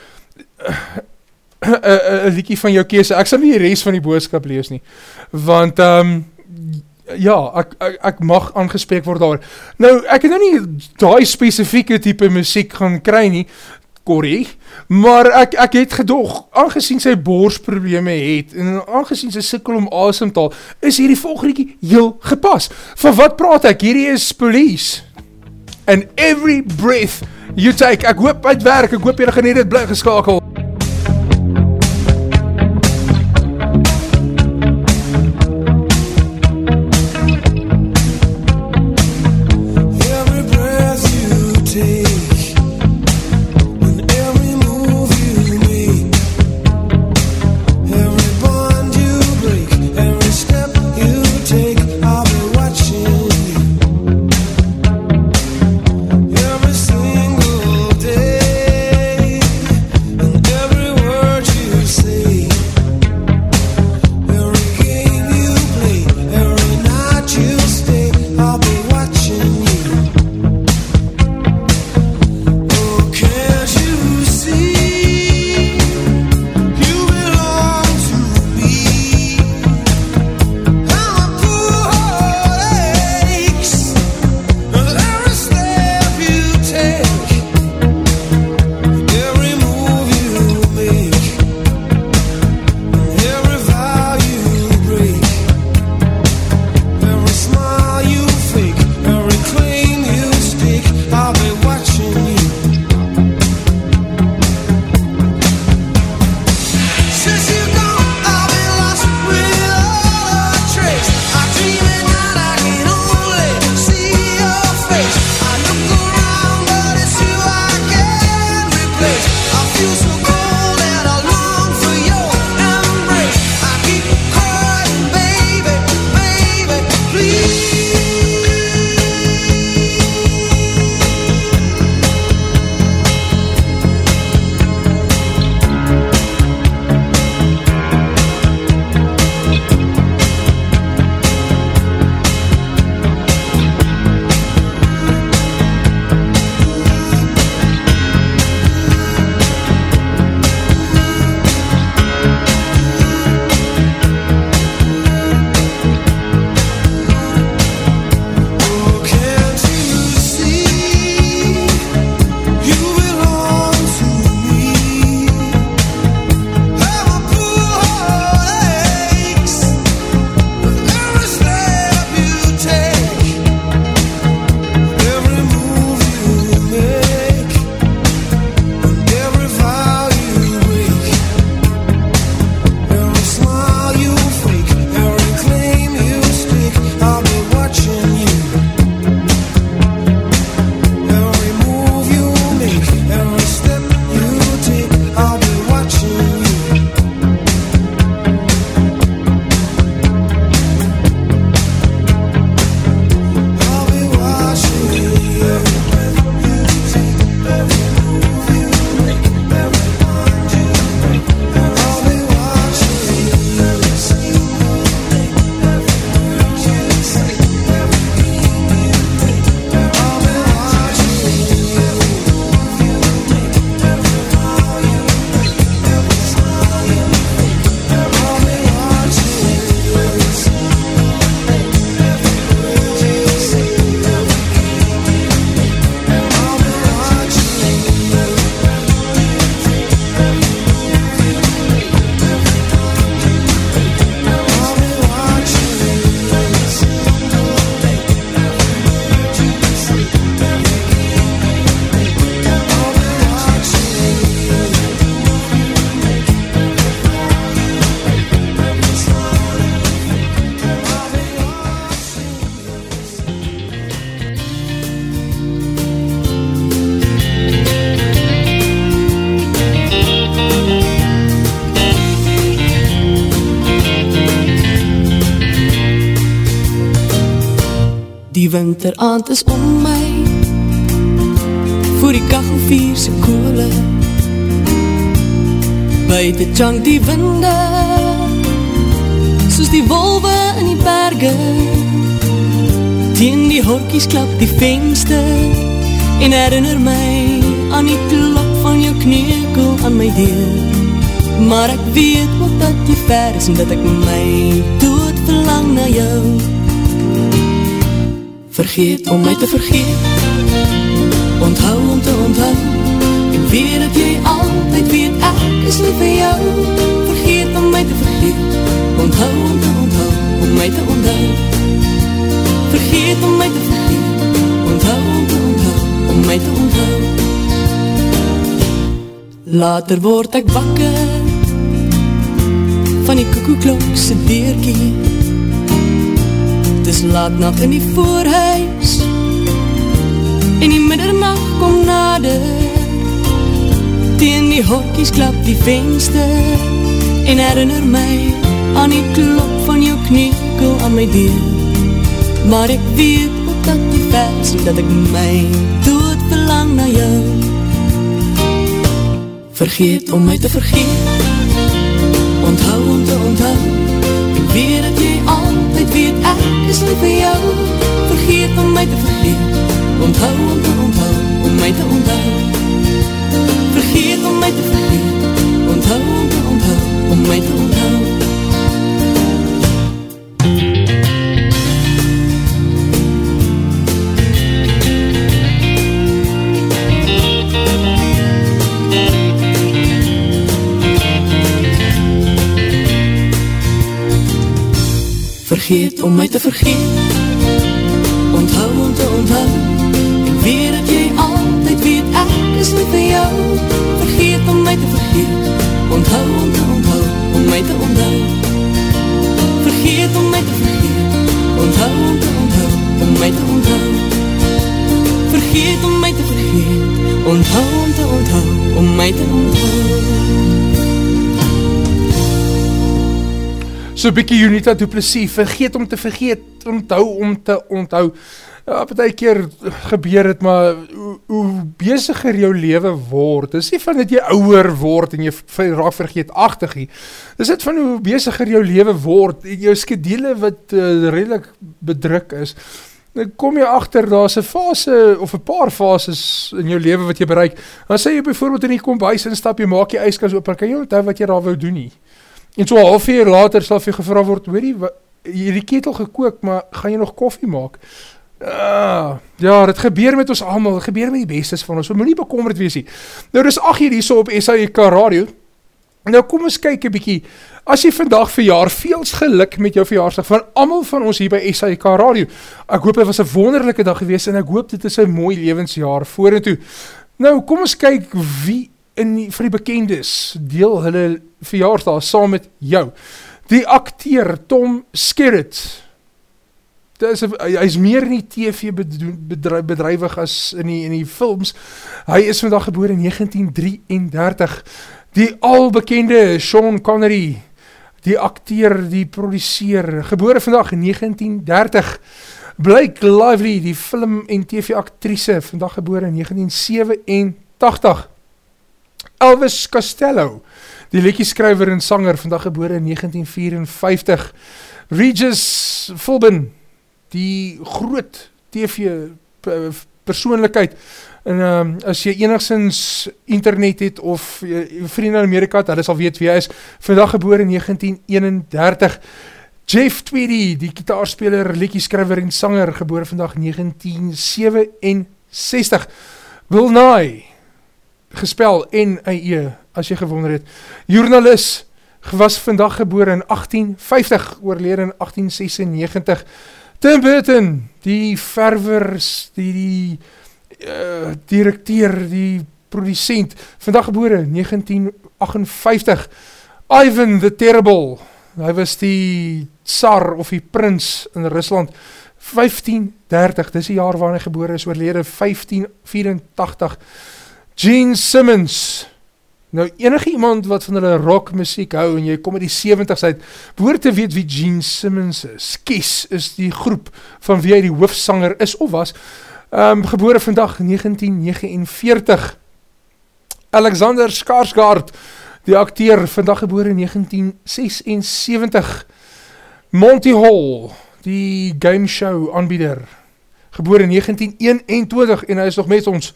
een liekie van jou kese. Ek sal nie die rest van die boodskap lees nie, want um, ja, ek, ek, ek mag aangespreek word daar. Nou, ek het nou nie die specifieke type muziek gaan kry nie, Corrie, maar ek, ek het gedog, aangezien sy borsprobleme het, en aangezien sy sikkel om asemtal, is hierdie volgende heel gepas. Van wat praat ek? Hierdie is police. And every breath you take, ek hoop uit werk, ek hoop gaan nie dit bly geskakel. Die winteraand is om my Voor die kachelvier se koole Buiten jank die winde Soos die wolwe in die berge. Teen die horkies klap die venster En herinner my aan die klap van jou knekel aan my deur. Maar ek weet ook dat jy ver is En dat ek my dood verlang na jou Vergeet om my te vergeet. Onthou om te onthou En weet dat jy altyd weet Ek is lief vir jou. Vergeet om my te vergeet Onthou om te onthou Om my te onthou. Vergeet om my te vergeet Onthou om te onthou Om my te onthou. Later word ek wakker Van die koekoeklokse deurkie Het is laat nacht in die voorhuis. En die middernacht kom nader. Teen die hokkies klap die venster. En herinner my aan die klop van jou knekel aan my deur. Maar ek weet ook dat die vers dat ek my dood verlang na jou. Vergeet om my te vergeet. Onthou om te onthou. Ek weet dat jy altyd weet Ek is lief vir jou. Vergeet om my te vergeet. Onthou om te onthou Om my te onthou. Vergeet om my te vergeet. Onthou om te onthou Om my te onthou Vergeet om my te vergeet. Onthou om te onthou. Ek weet dat jy altyd weet Ek is lief vir jou. Vergeet om my te vergeet. Onthou om te onthou Om my te onthou. Vergeet om my te vergeet. Onthou om te onthou Om my te onthou. Vergeet om my te vergeet. Onthou om te onthou Om my te onthou So bykie Unita Duplessis, vergeet om te vergeet, onthou om te onthou. Ja, partij keer gebeur het, maar hoe, hoe beziger jou leven word, is nie van dat jy ouwer word en jy raak vergeetachtig nie. Is dit van hoe beziger jou leven word, en jou skedele wat uh, redelijk bedruk is, dan kom jy achter, daar is een fase, of een paar fases in jou leven wat jy bereik. Dan sê jy bijvoorbeeld in die kombuis instap, jy maak jy ijskas op, kan jy onthou wat jy daar wou doen nie? En so half uur later sal jy gevra word, weet jy, jy die ketel gekook, maar gaan jy nog koffie maak? Uh, ja, dit gebeur met ons dit gebeur met die bestes van ons, we moet nie bekommerd wees nie. Nou, dis 8 uur hier so op SAEK radio, nou kom ons kyk een bykie, as jy vandag verjaar, veels geluk met jou verjaarsdag, van allemaal van ons hier by SAEK radio, ek hoop het was een wonderlijke dag gewees, en ek hoop dit is een mooi levensjaar voor en toe. Nou, kom ons kyk wie in die, vir die bekendes deel hulle verjaarsdag saam met jou. Die acteur Tom Skerrit, is, hy is meer in die TV bedrijf, bedrijwig as in die, in die films. Hy is vandag geboor in 1933. Die albekende Sean Connery, die acteur, die produceer, geboor vandag in 1930. Blake Lively, die film en TV actrice, vandag geboor in 1987. Elvis Costello, die liedjeskrywer en sanger, vandag gebore in 1954. Regis Philbin, die groot TV persoonlijkheid, en um, as jy enigszins internet het, of vrienden in Amerika het, hulle sal weet wie hy is, vandag gebore in 1931. Jeff Tweedy, die kitaarspeler, liedjeskrywer en sanger, gebore vandag 1967. Will Nye, gespel N-I-E, as jy gewonder het. Journalist, was vandag geboor in 1850, oorleer in 1896. Tim Burton, die ververs, die, die uh, directeur, die producent, vandag geboor in 1958. Ivan the Terrible, hy was die tsar of die prins in Rusland, 1530, dis die jaar waarin hy geboor is, oorlede 1584. Gene Simmons, Nou enige iemand wat van hulle rock muziek hou en jy kom in die 70s uit, behoor te weet wie Gene Simmons is. Kies is die groep van wie hy die hoofsanger is of was. Um, gebore vandag 1949. Alexander Skarsgård, die acteur, vandag gebore 1976. Monty Hall, die game show aanbieder, gebore 1921 en hy is nog met ons.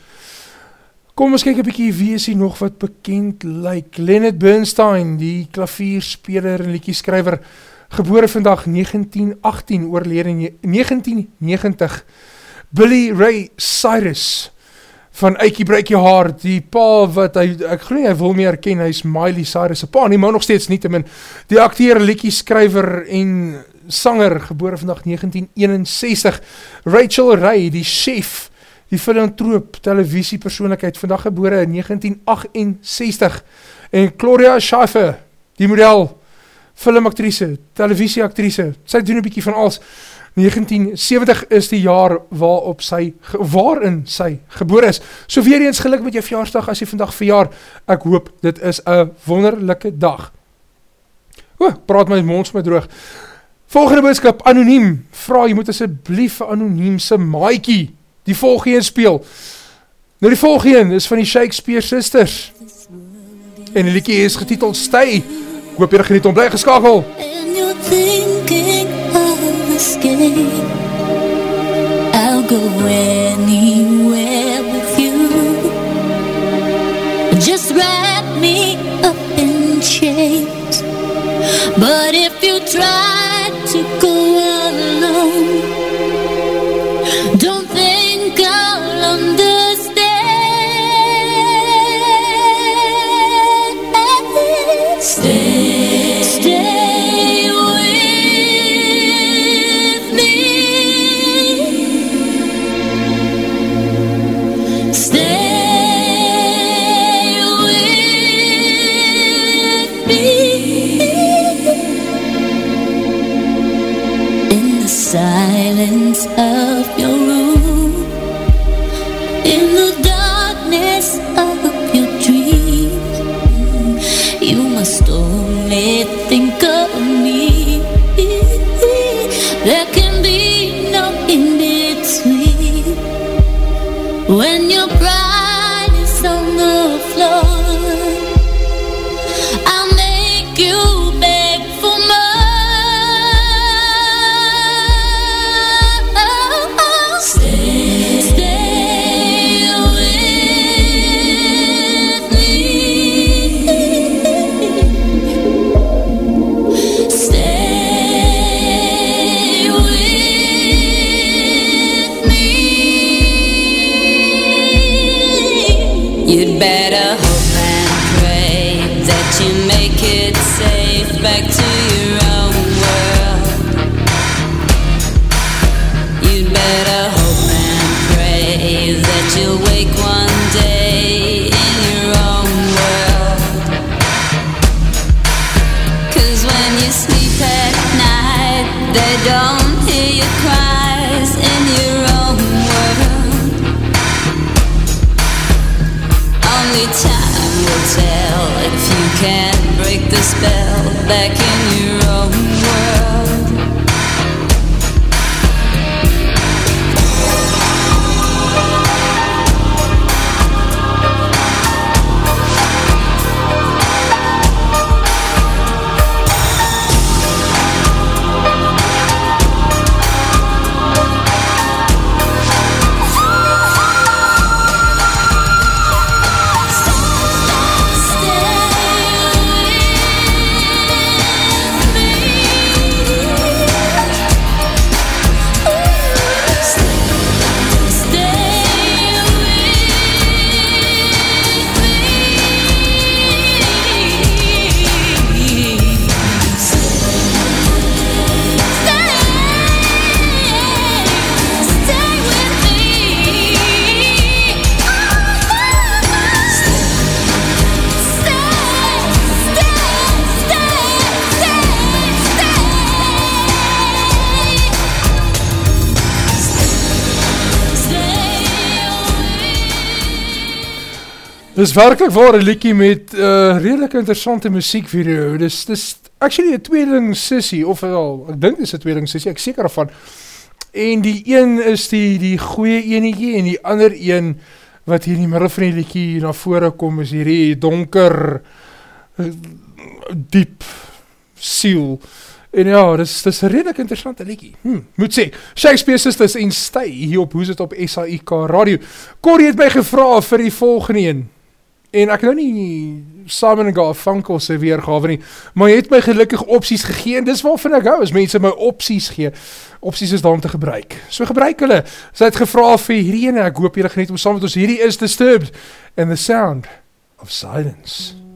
Kom ons kyk een bykie wie is hy nog wat bekend lyk. Leonard Bernstein, die klavierspeler en liedjeskryver, gebore vandag 1918, oorlede 1990. Billy Ray Cyrus, van Eikie Breakie Heart, die pa wat hy, ek geloof hy wil meer ken, hy is Miley Cyrus, pa, nie, maar nog steeds nie te min, die acteer, liedjeskryver en sanger, gebore vandag 1961, Rachel Ray, die chef, die filantroop, televisiepersoonlijkheid, vandag gebore in 1968, en Gloria Schaffer, die model, filmactrice, televisieactrice, sy doen een bykie van alles, 1970 is die jaar waarop sy, waarin sy geboor is. So weer eens geluk met jou verjaarsdag as jy vandag verjaar. Ek hoop dit is een wonderlijke dag. O, praat my monds my droog. Volgende boodskap, anoniem. Vraag, jy moet asjeblief anoniemse maaikie die volgende speel. Nou die volgende is van die Shakespeare Sisters. En die liekie is getiteld Stay. Ek hoop jy geniet om bly geskakel. And you're thinking of escape I'll go anywhere with you Just wrap me up in chains But if you try to go Dis werkelijk waar een liekie met uh, redelijk interessante muziekvideo. Dis, dis actually een tweeling sissie, of wel, ek dink dis een tweeling sissie, ek seker ervan. En die een is die, die goeie enetjie, en die ander een, wat hier in die middel van die liekie na vore kom, is hierdie donker, uh, diep siel. En ja, dis, dis een redelijk interessante liekie. Hm, moet sê, Shakespeare Sisters en Stay, hier op Hoes het op SAIK Radio. Corrie het my gevra vir die volgende een en ek nou nie Simon en Garfunkel sy weergave nie, maar jy het my gelukkig opties gegee, en dis waarvan ek hou, as mense my opties gee, opties is daar om te gebruik, so gebruik hulle, sy het gevra vir hierdie ene, ek hoop jy geniet om saam met ons, hierdie is Disturbed, and the sound of silence. Hello,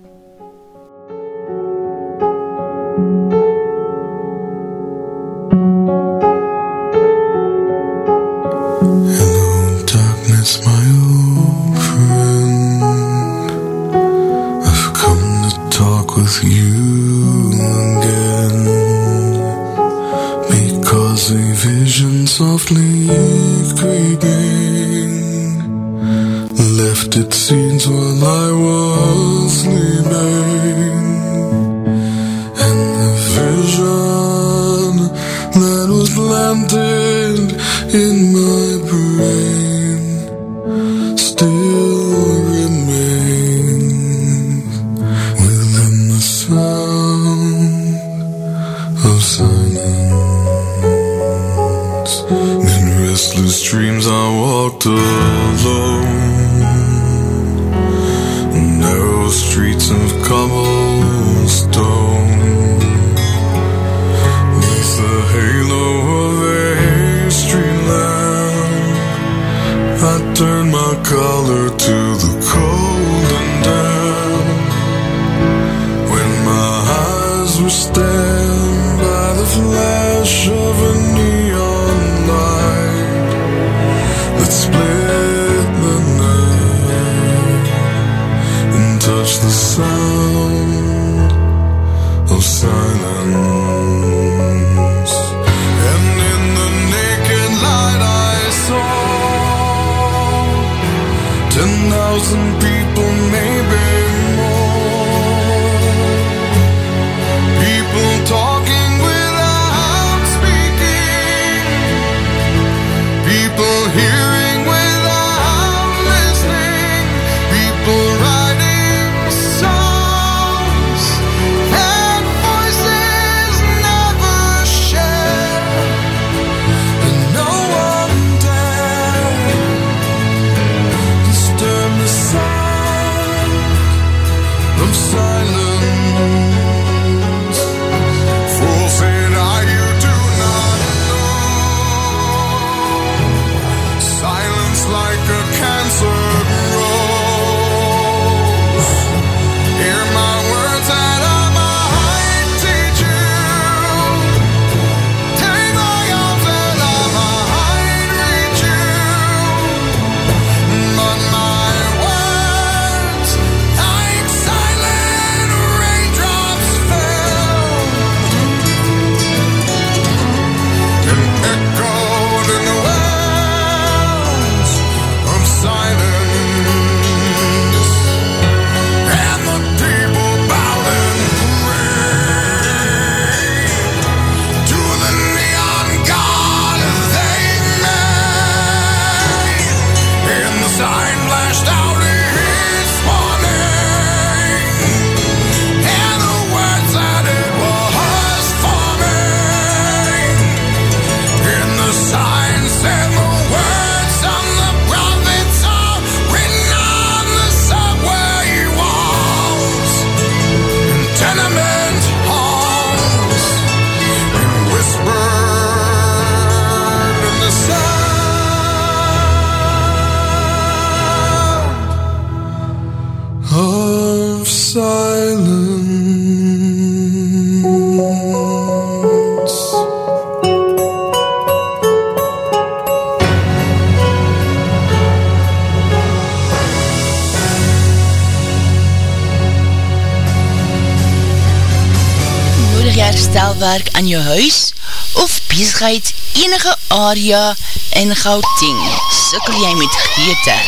herstelwerk aan jou huis of bezigheid enige area in Gauteng? Sikkel jy met geëte,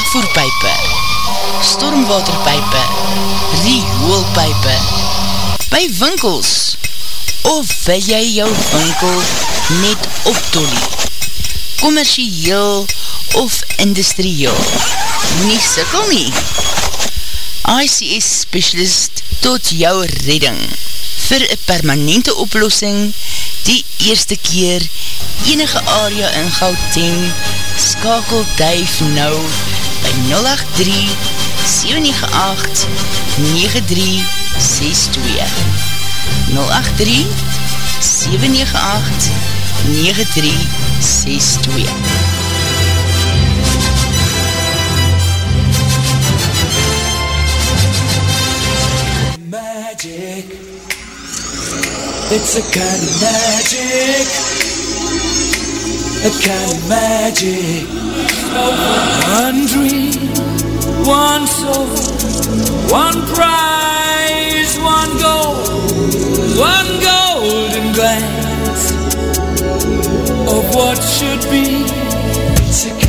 afvoerpijpe, stormwaterpijpe, rioolpijpe, by winkels, of wil jy jou winkel net optolie, commercieel of industrieel, nie sikkel nie. ICS Specialist tot jou redding, vir een permanente oplossing, die eerste keer, enige area in Gauteng, skakel duif nou, 0800 by 083 798 9362 083 798 9362 magic. It's a kind of magic. A kind magic. One dream, one soul, one prize, one goal, one golden glance of what should be.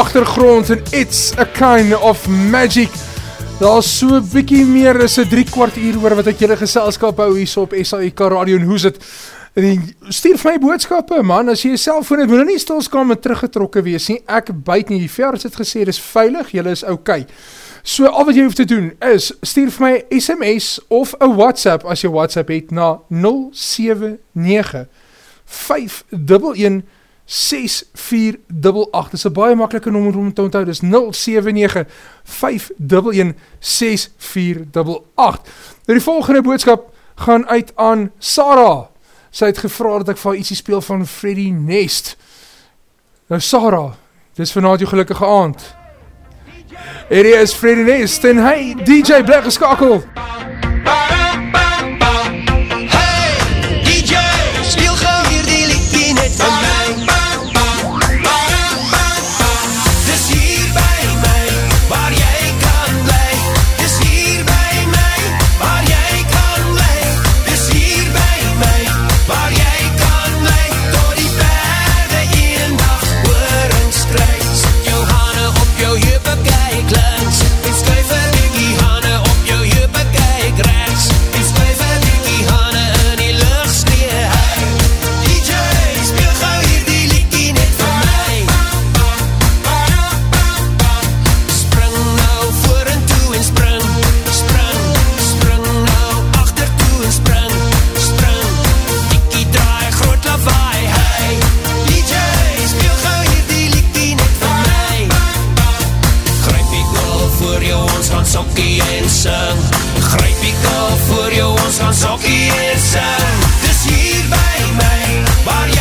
agtergrond en it's a kind of magic. Daar's so 'n bietjie meer as 'n 3 kwart uur oor wat ek julle geselskap hou hierso op SAIK Radio en hoe's dit? Stuur vir my boodskappe man, as jy jou selfoon het, moenie stilstaan en teruggetrokke wees nie. Ek byt nie. Die VR's het gesê dis veilig, jy is oukei. Okay. So al wat jy hoef te doen is stuur vir my SMS of 'n WhatsApp as jy WhatsApp het na 079 511 6488. Dis 'n baie maklike nommer om te onthou. Dis 079 511 6488. Nou die volgende boodskap gaan uit aan Sarah. Sy het gevra dat ek vir ietsie speel van Freddy Nest. Nou Sarah, dis vanaand jou gelukkige aand. Hierdie is Freddy Nest en hy DJ Black geskakel. van sokkie is sy Dis hier by my, waar jy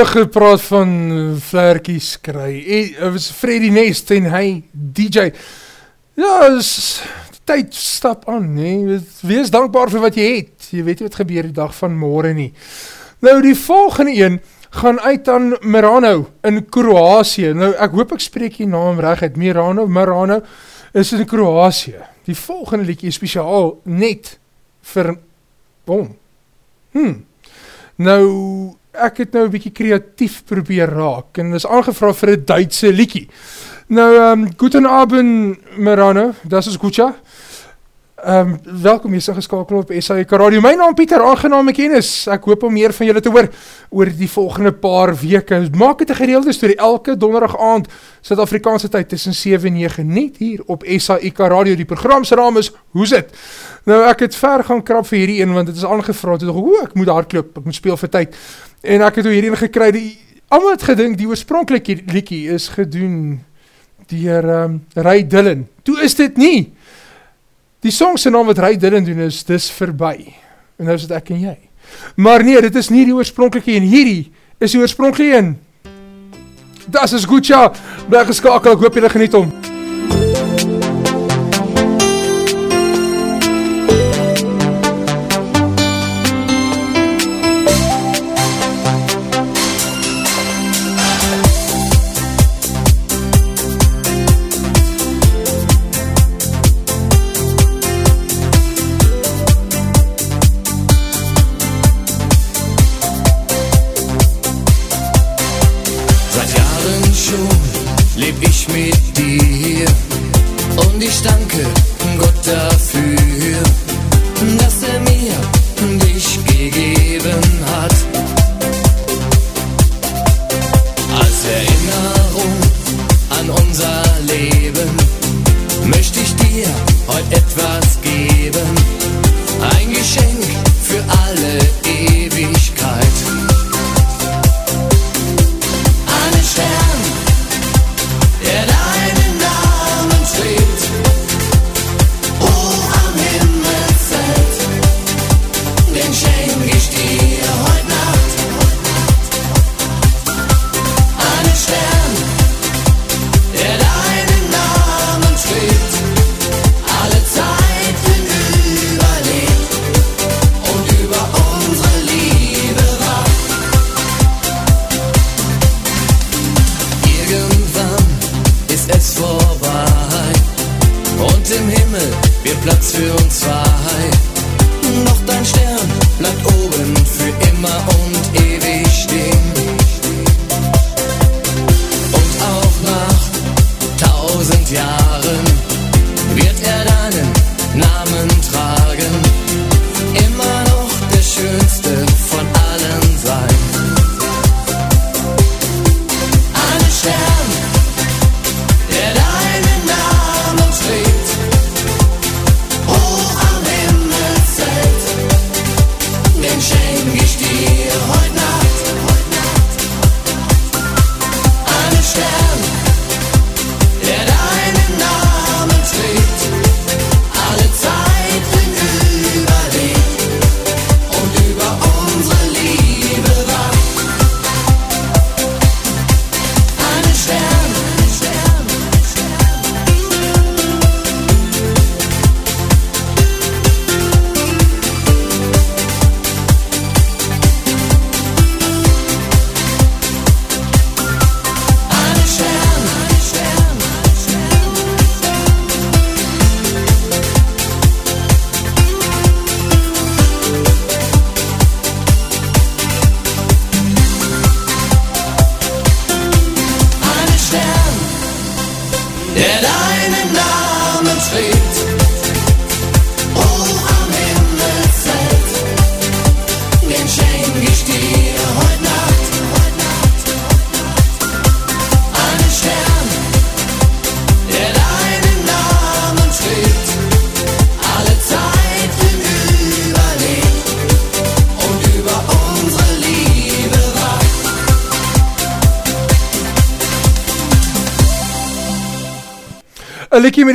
so gepraat van eh, vlerkies kry. Dit eh, was Freddy Nest en hy DJ. Ja, is tyd stap aan, hè. Nee. Wees dankbaar vir wat jy het. Jy weet nie wat gebeur die dag van môre nie. Nou die volgende een gaan uit aan Merano in Kroasie. Nou ek hoop ek spreek die naam reg uit. Merano, Merano is in Kroasie. Die volgende liedjie is spesiaal net vir hom. Hm. Nou het nou 'n bietjie kreatief probeer raak en is aangevra vir 'n Duitse liedjie. Nou, ehm um, guten Abend Merano, das is Gucha. Ehm um, welkom hier geskakel op SAK Radio. My naam Pieter, aangename kennis. Ek hoop om meer van julle te hoor oor die volgende paar weke. Maak dit 'n gereelde storie elke donderdag aand Suid-Afrikaanse tyd tussen 7 en 9 net hier op SAK Radio. Die program se naam is Hoe's dit? Nou ek het ver gaan krap vir hierdie een want dit is aangevra toe dog o, ek moet hardloop, ek moet speel vir tyd. En ek het hoe hierdie gekry. Die almal het gedink die oorspronklike liedjie is gedoen ehm um, Ray Dillon. Toe is dit nie. Die song se naam wat Ray Dillon doen is Dis verby. En nou is dit ek en jy. Maar nee, dit is nie die oorspronklike een. Hierdie is die oorspronklike een. Das is goed ja. Bly geskakel. Ek hoop julle geniet hom.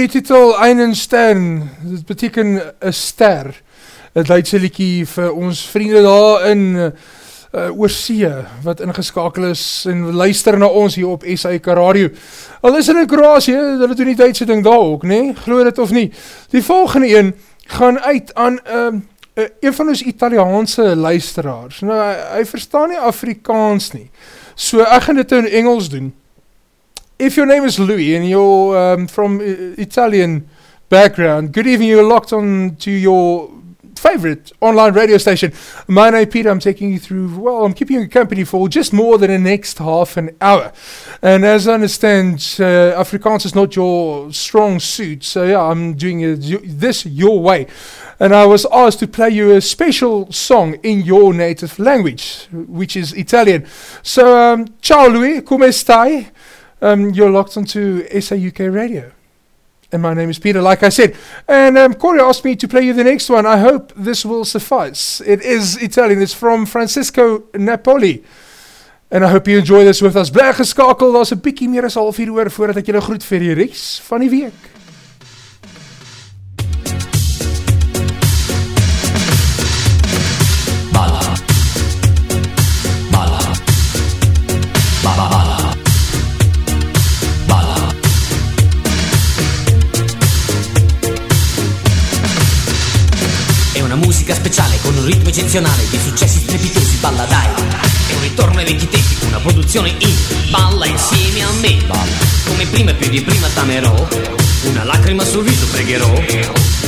Die titel Einen Stern. Dit beteken 'n ster. 'n Duitse liedjie vir ons vriende daar in uh, oorsee wat ingeskakel is en luister na ons hier op SAK Radio. Al is hulle in Kroasie, hulle doen die Duitse ding daar ook, né? Nee? Glo dit of nie. Die volgende een gaan uit aan 'n um, uh, een van ons Italiaanse luisteraars. Nou hy, hy verstaan nie Afrikaans nie. So ek gaan dit in Engels doen. If your name is Louis and you're um, from uh, Italian background, good evening. You're locked on to your favorite online radio station. My name Peter, I'm taking you through, well, I'm keeping you company for just more than the next half an hour. And as I understand, uh, Afrikaans is not your strong suit, so yeah, I'm doing it, this your way. And I was asked to play you a special song in your native language, which is Italian. So, um, ciao Louis, come stai? Um, you're locked onto SAUK Radio. And my name is Peter, like I said. And um, Corey asked me to play you the next one. I hope this will suffice. It is Italian. It's from Francisco Napoli. En I hope you enjoy this with us. Bly geskakel, daar's 'n bietjie meer as 'n halfuur oor voordat groet van die week. Eccezionale di successi strepitosi, balla dai. È un ritorno ai vecchi tempi, una produzione in balla insieme a me. Come prima e più di prima t'amerò, una lacrima sul viso pregherò.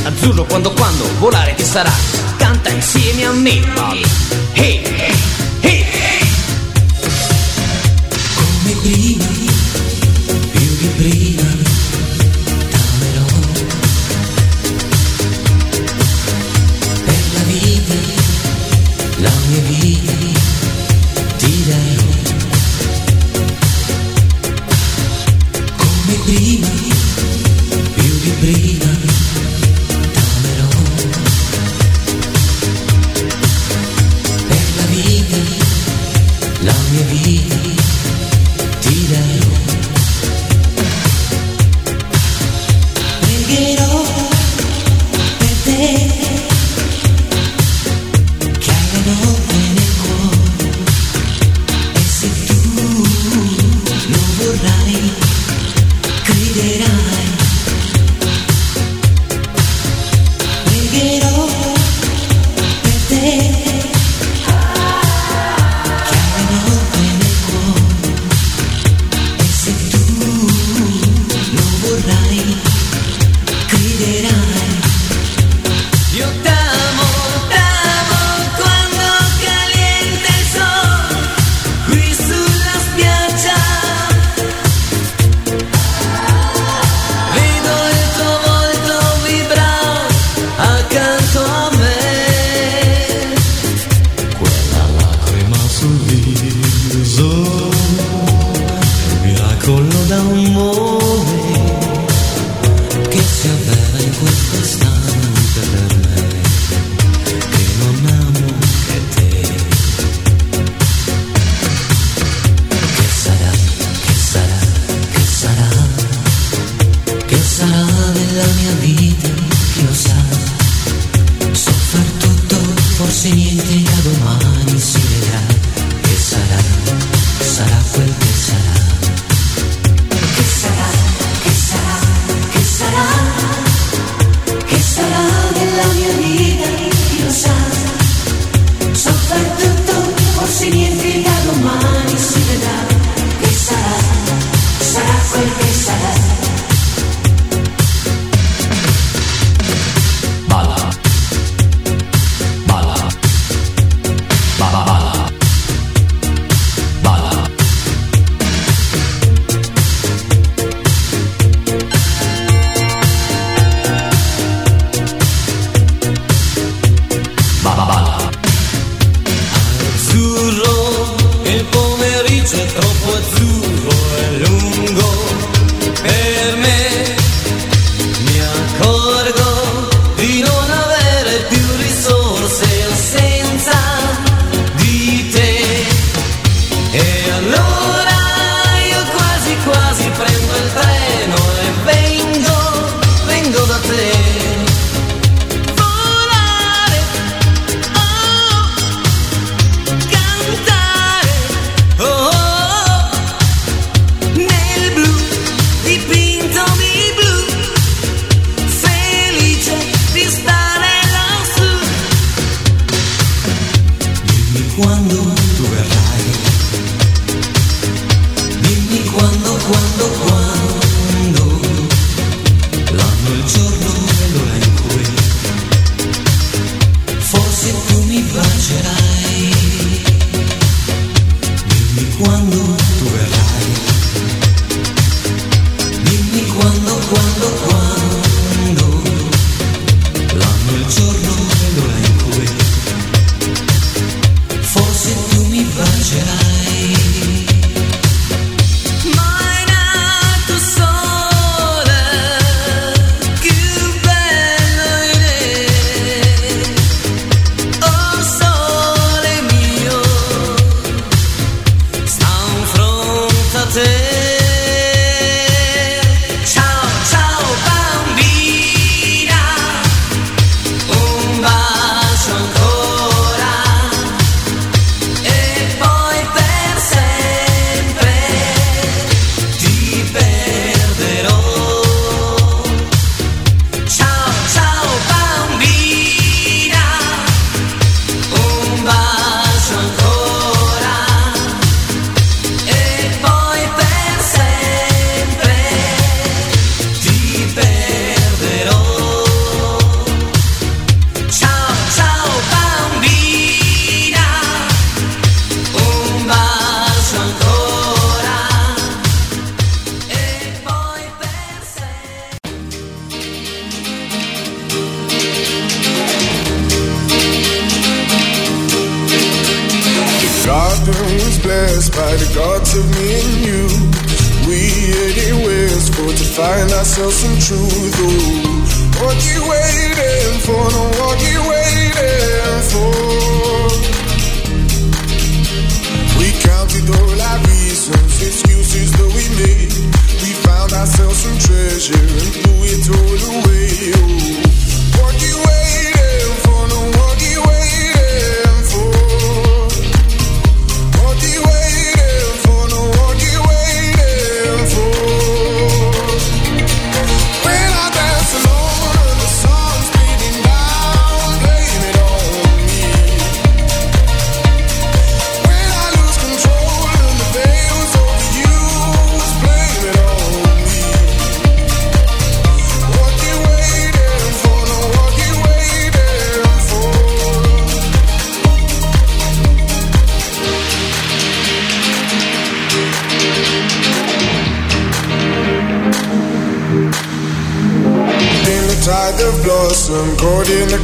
Azzurro quando quando volare che sarà, canta insieme a me. Hey, hey, Come prima, più di prima,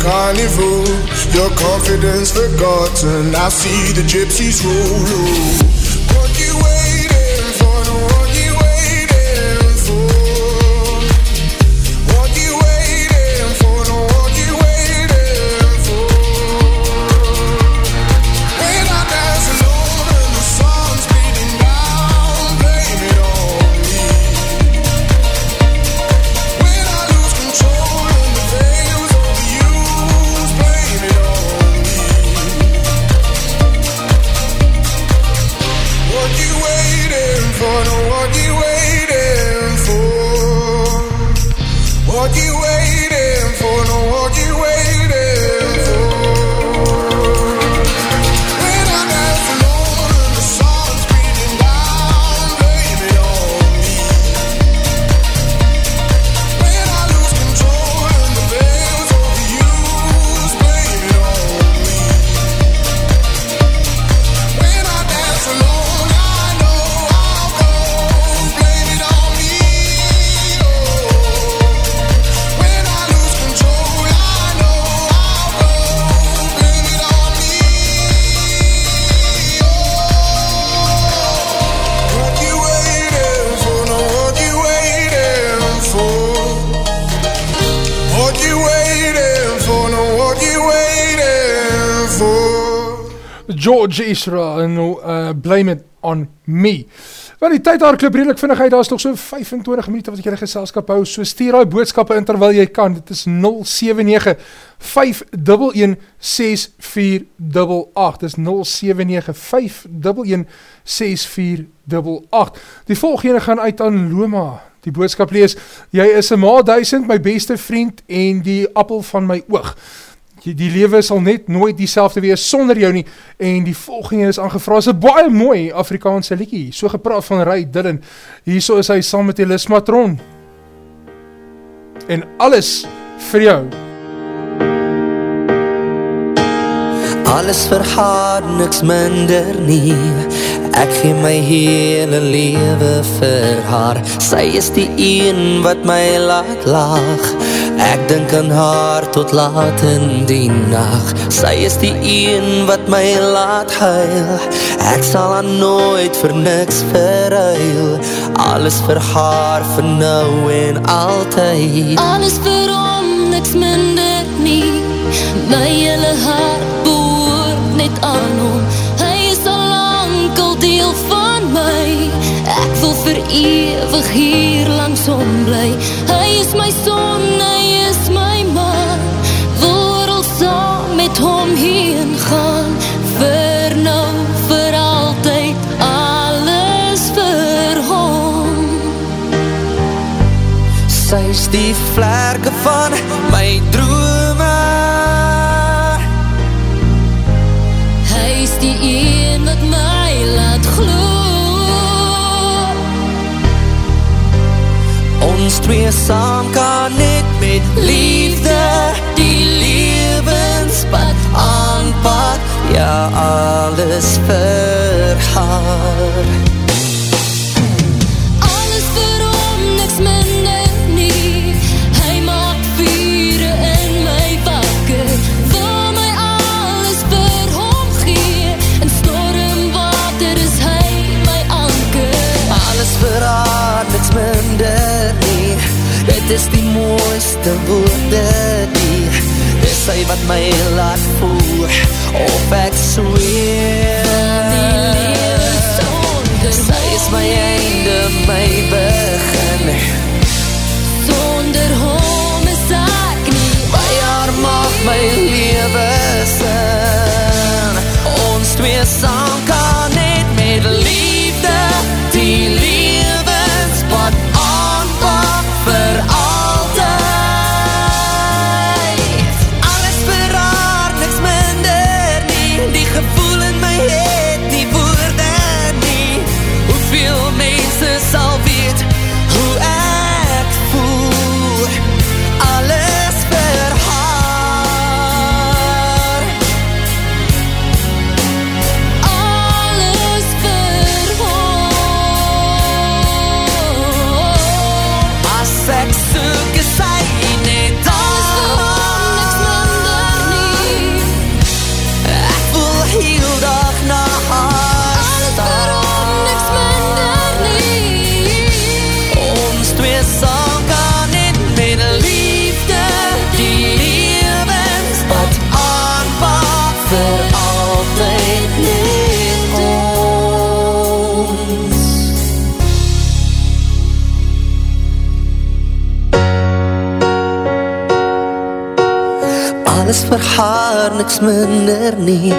carnival. Your confidence forgotten. I see the gypsies roll. Blame It On Me. Wel die tyd daar klip redelijk vinnig uit, daar is nog so 25 minute wat ek julle geselskap hou, so stuur die boodskappe in terwyl jy kan, dit is 079 511 6488, dit is 079 511 6488. Die volgende gaan uit aan Loma, die boodskap lees, jy is een ma duisend, my beste vriend en die appel van my oog. Die, die lewe sal net nooit dieselfde wees sonder jou nie. En die volgende is aangevra. Is 'n baie mooi Afrikaanse liedjie. So gepraat van Ray Dillon. Hierso is hy saam met Elis Matron en alles vir jou. Alles vir haar, niks minder nie. Ek gee my hele lewe vir haar. Sy is die een wat my laat lag Ek dink aan haar tot laat in die nacht. Sy is die een wat my laat huil. Ek sal haar nooit vir niks verhuil Alles vir haar, vir nou en altyd. Alles vir hom, niks minder nie. My hele hart behoort net aan hom. Hy is al lang al deel van my. Ek wil vir ewig hier langs hom bly. Hy is my son, Is die vlerke van my drome. Hy is die een wat my laat glo. Ons twee saam kan net met liefde Die levenspad aanpak. Ja, alles vir haar is die mooiste woorde die Dis hy wat my laat voel Of ek zweer Sy is my einde, my begin. niks minder nie.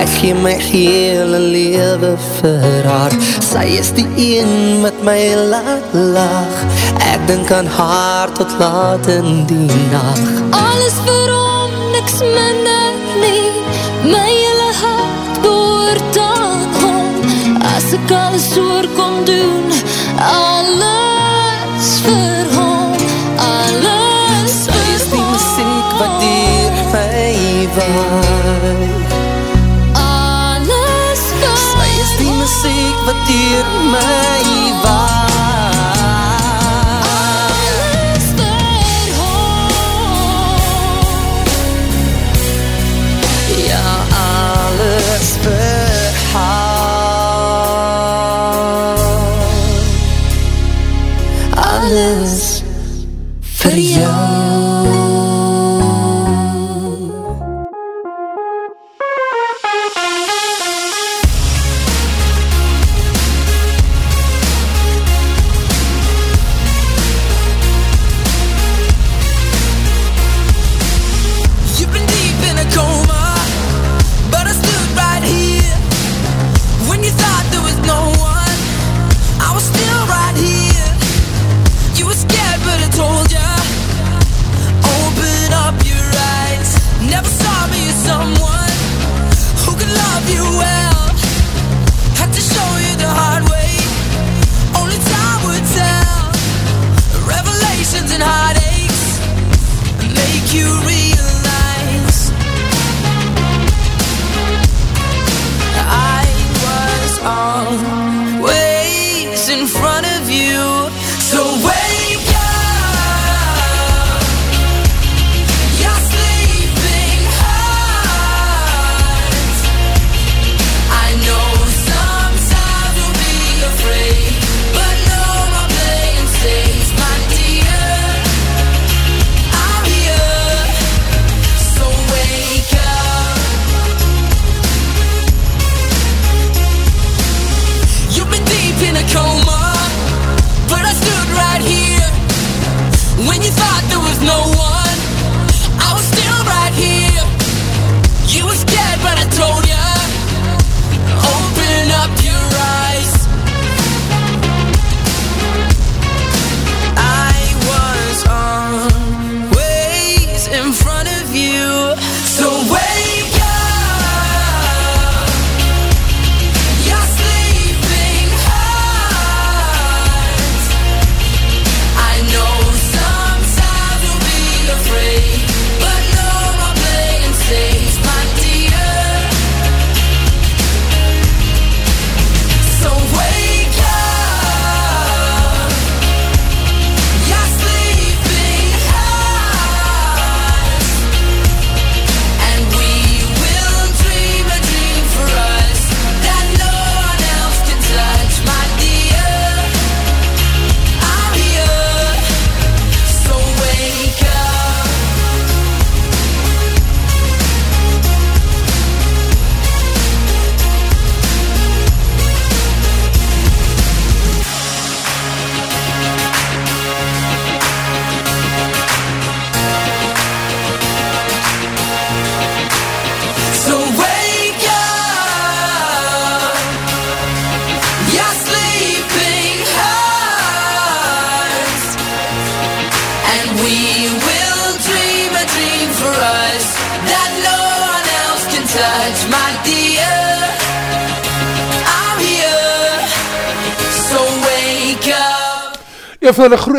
Ek gee my hele lewe vir haar. Sy is die een wat my laat lach Ek denk aan haar tot laat in die nacht. Alles vir hom, niks minder nie. My hele hart behoort aan hom. As ek alles oorkom doen, alles tiếng mai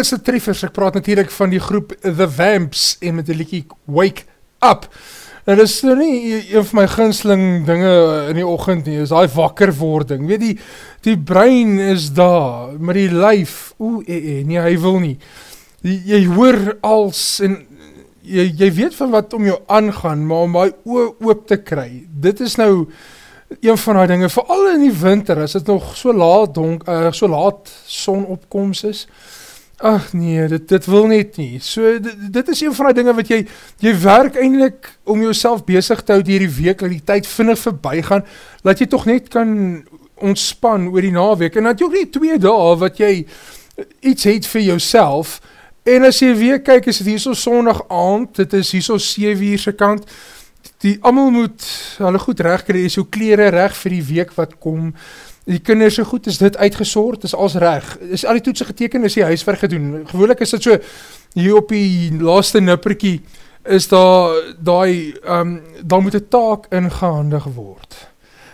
grootste treffers, ek praat natuurlijk van die groep The Vamps en met die liekie Wake Up. En dit is nou nie een van my ginsling dinge in die ochend nie, is die wakker wording. Weet die, die brein is daar, maar die lyf, oe, ee, ee, nee, hy wil nie. Jy, jy hoor als en jy, jy weet van wat om jou aangaan, maar om my oor oop te kry, dit is nou een van die dinge, vooral in die winter, as het nog so laat, donk, uh, so laat sonopkomst is, ach nee, dit, dit wil net nie, so dit, dit is een van die dinge wat jy, jy werk eindelijk om jouself bezig te hou dier die week, dat die tyd vinnig voorbij gaan, dat jy toch net kan ontspan oor die naweek, en dat jy ook nie twee dae wat jy iets het vir jouself, en as jy weer kyk, is dit hier so sondag aand, dit is hier so 7 uur se kant, die allemaal moet hulle goed recht kry, is jou kleren recht vir die week wat kom, die kinders so goed, is dit uitgesoord, is als recht, is al die toetsen geteken, is die huiswerk gedoen, gewoonlik is dit so, hier op die laaste nipperkie, is daar, die, um, daar moet die taak ingehandig word,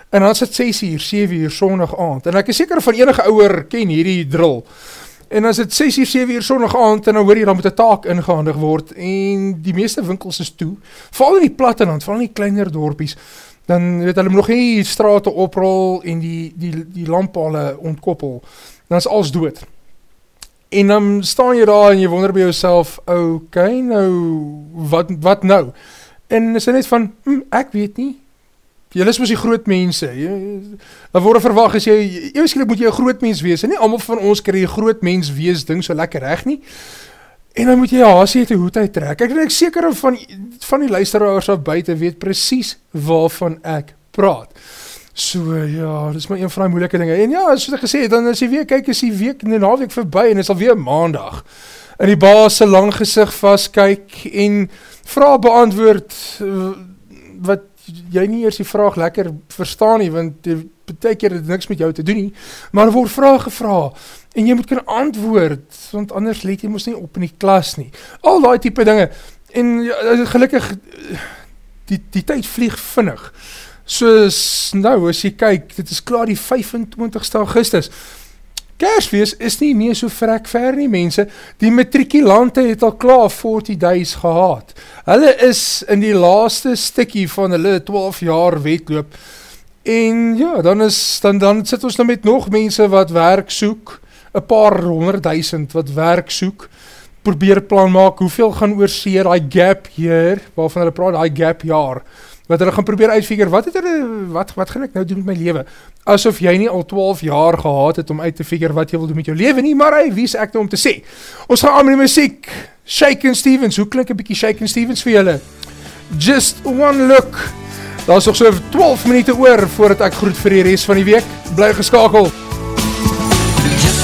en dan het 6 uur, 7 uur, sondag aand, en ek is seker van enige ouwer ken hierdie drill, en as het 6 uur, 7 uur sondag aand, en dan hoor jy, dan moet die taak ingehandig word, en die meeste winkels is toe, vooral in die platteland, vooral in die kleiner dorpies, dan weet hulle moet nog nie straten oprol, en die, die, die lampale ontkoppel, dan is alles dood. En dan staan jy daar, en jy wonder by jouself, ok, nou, wat, wat nou? En is net van, hm, ek weet nie, Julle is mos die groot mense. Dan word verwag as jy ewesklik moet jy 'n groot mens wees. En nie almal van ons kry 'n groot mens wees ding so lekker reg nie. En dan moet jy hasie uit 'n hoed uittrek. Ek dink seker van van die luisteraars af buite weet presies waarvan ek praat. So ja, dis maar een van die moeilike dinge. En ja, soos ek gesê het, dan as jy weer kyk is die week in die naweek verby en dit is alweer maandag. In die baas se lang gesig vas kyk en vra beantwoord wat jy nie eers die vraag lekker verstaan nie, want die betek het niks met jou te doen nie, maar er word vraag gevra, en jy moet kan antwoord, want anders let jy moest nie op in die klas nie. Al die type dinge, en ja, gelukkig, die, die tyd vlieg vinnig, soos nou, as jy kyk, dit is klaar die 25ste augustus, Kersfeest is nie meer so vrek ver nie, mense. Die matrikulante het al klaar 40 days gehad. Hulle is in die laaste stikkie van hulle 12 jaar wetloop. En ja, dan is dan dan sit ons nou met nog mense wat werk soek, 'n paar honderdduisend wat werk soek. Probeer plan maak hoeveel gaan oorseer daai gap year waarvan hulle praat, daai gap jaar wat hulle gaan probeer uitfigure, wat het hulle, wat, wat gaan ek nou doen met my leven? Asof jy nie al 12 jaar gehad het om uit te figure wat jy wil doen met jou leven nie, maar hy, wie is ek nou om te sê? Ons gaan aan met die muziek, Shaken Stevens, hoe klink een bykie Shaken Stevens vir julle? Just one look, daar is nog so 12 minuut oor, voordat ek groet vir die rest van die week, bly geskakel. Just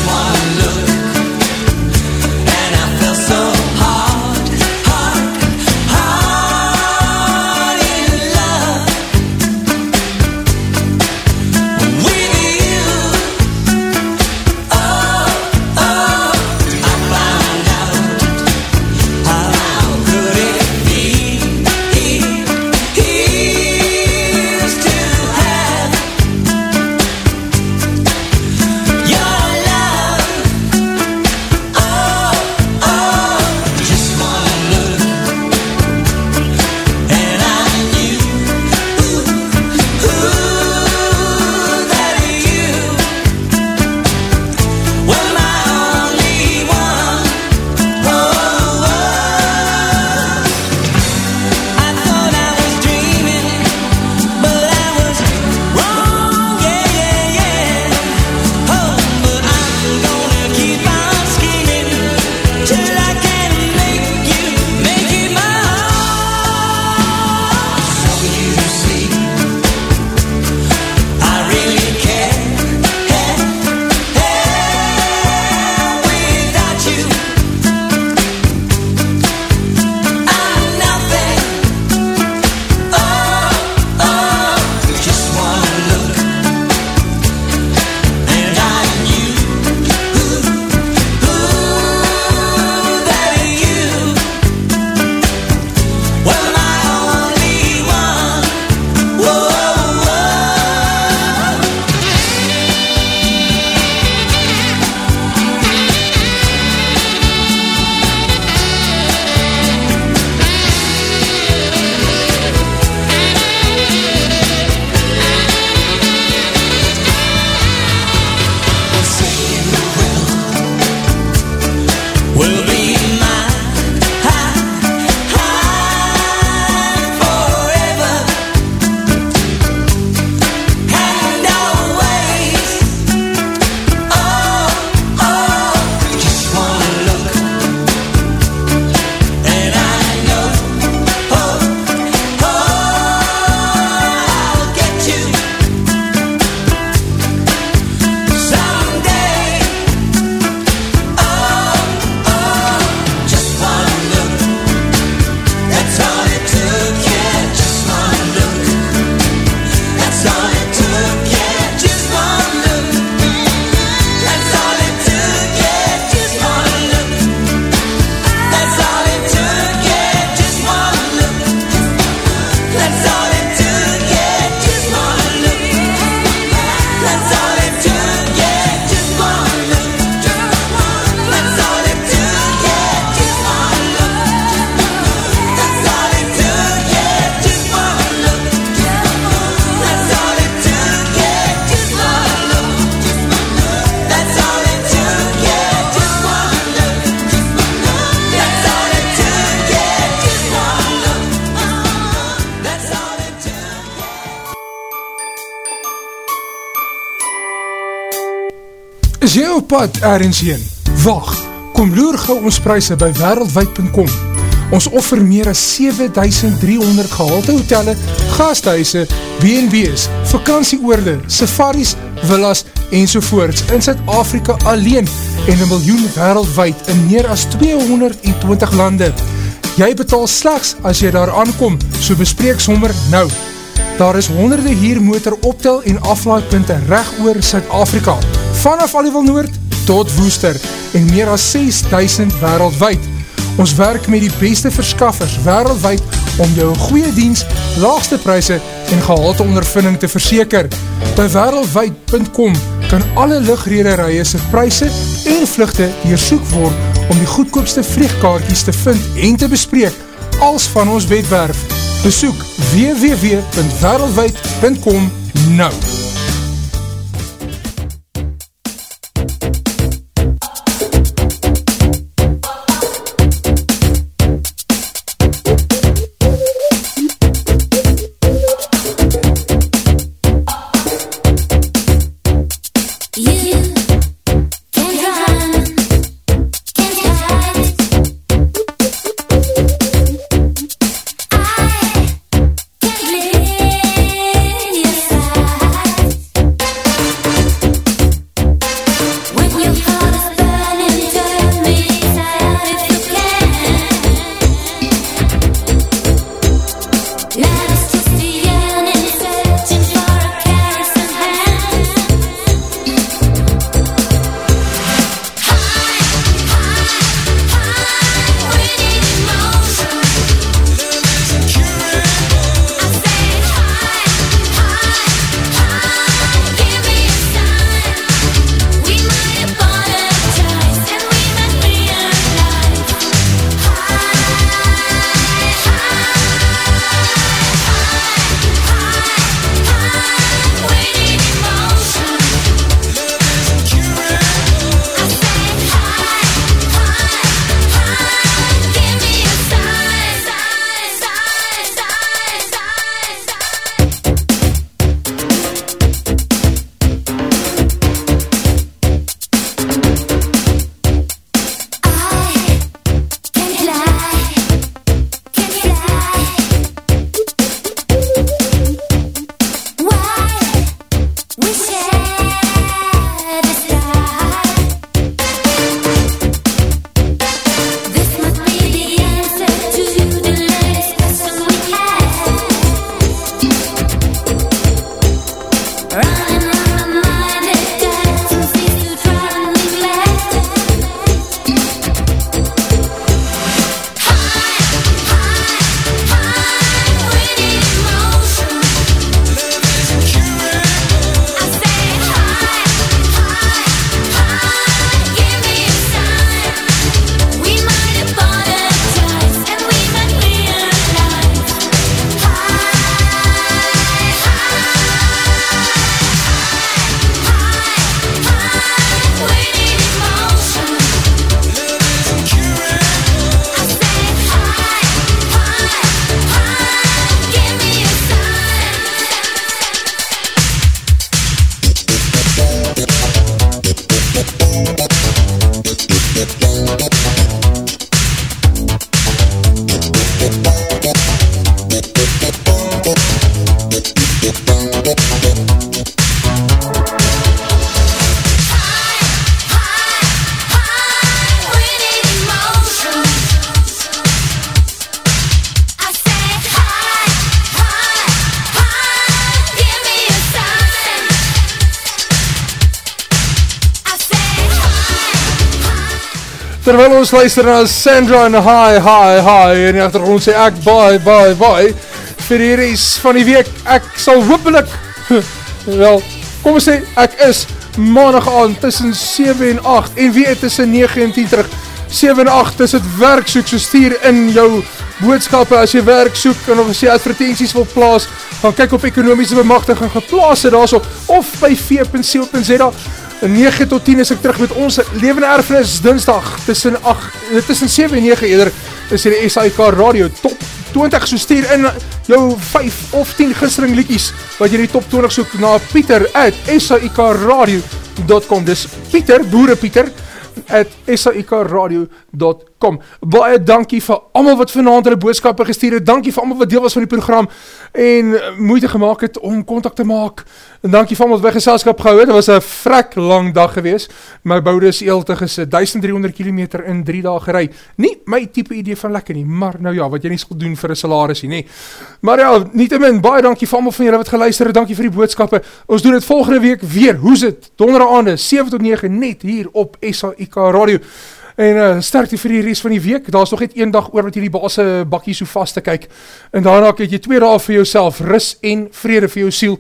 pad ergens heen? Wacht, kom loer gauw ons prijse by wereldwijd.com. Ons offer meer as 7300 gehalte hotelle, gasthuise, B&B's, vakantieoorde, safaris, villas enzovoorts in Zuid-Afrika alleen en een miljoen wereldwijd in meer as 220 lande. Jy betaal slechts as jy daar aankom, so bespreek sommer nou. Daar is honderde hier motor optel en aflaadpunte recht oor Suid-Afrika. Vanaf Aliewal Noord tot Woester en meer as 6000 wereldwijd. Ons werk met die beste verskaffers wereldwijd om jou goeie diens, laagste prijse en gehalte ondervinding te verseker. By wereldwijd.com kan alle luchtrederije se prijse en vluchte deursoek word om die goedkoopste vliegkaartjes te vind en te bespreek als van ons webwerf. Besoek www.wereldwijd.com nou. Luister na Sandra en Hi, Hi, Hi en die achtergrond sê ek bye, bye, bye vir die rest van die week. Ek sal hoopelik, wel, kom ons sê, ek is maandag aan tussen 7 en 8 en weer tussen 9 en 10 terug. 7 en 8 is het werk soek, so stuur in jou boodskappe as jy werk soek en of jy advertenties wil plaas, gaan kyk op ekonomiese bemachtiging geplaas het daar so, of by v.co.za 9 tot 10 is ek terug met ons levende erfenis dinsdag tussen 8, tussen 7 en 9 eerder is hier die SAIK radio top 20 so stuur in jou 5 of 10 gistering liedjies wat jy die top 20 soek na Pieter at saikradio.com dis Pieter, boere Pieter at saikradio.com Baie dankie vir allemaal wat vanavond hulle boodskappe gestuur het, dankie vir allemaal wat deel was van die program en moeite gemaakt het om contact te maak. En dankie vir allemaal wat geselskap gehou het, dit was een vrek lang dag gewees, my boude is eeltig is 1300 km in 3 dagen gerei, nie my type idee van lekker nie, maar nou ja, wat jy nie sal doen vir een salarisie nie, maar ja, nie te min, baie dankie vir allemaal van julle wat geluister het, dankie vir die boodskappe, ons doen het volgende week weer, hoe is het, donderdag aande, 7 tot 9, net hier op SAIK Radio, en uh, sterkte vir die rest van die week, daar is nog net een dag oor wat jy die baase bakkie so vast te kyk, en daarna het jy twee dagen vir jouself, ris en vrede vir jou siel,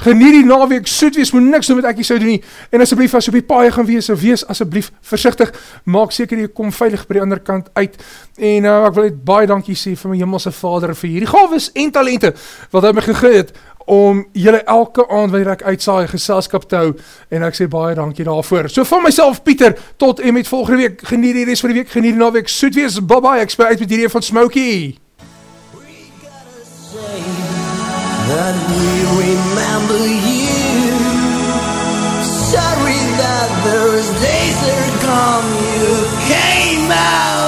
geniet die naweek, soet wees, moet niks doen wat ek nie sou doen nie, en asjeblief as jy op die paie gaan wees, wees asjeblief versichtig, maak seker jy kom veilig by die ander kant uit, en uh, ek wil net baie dankie sê vir my hemelse vader, vir hierdie gaves en talente, wat hy my gegeen het, om julle elke aand wanneer ek uitsaai geselskap te hou en ek sê baie dankie daarvoor. So van myself Pieter tot en met volgende week. Geniet die res van die week, geniet die naweek. Soet wees. Bye bye. Ek speel uit met hierdie van Smokey. that we remember you. Sorry that those days are gone. You came out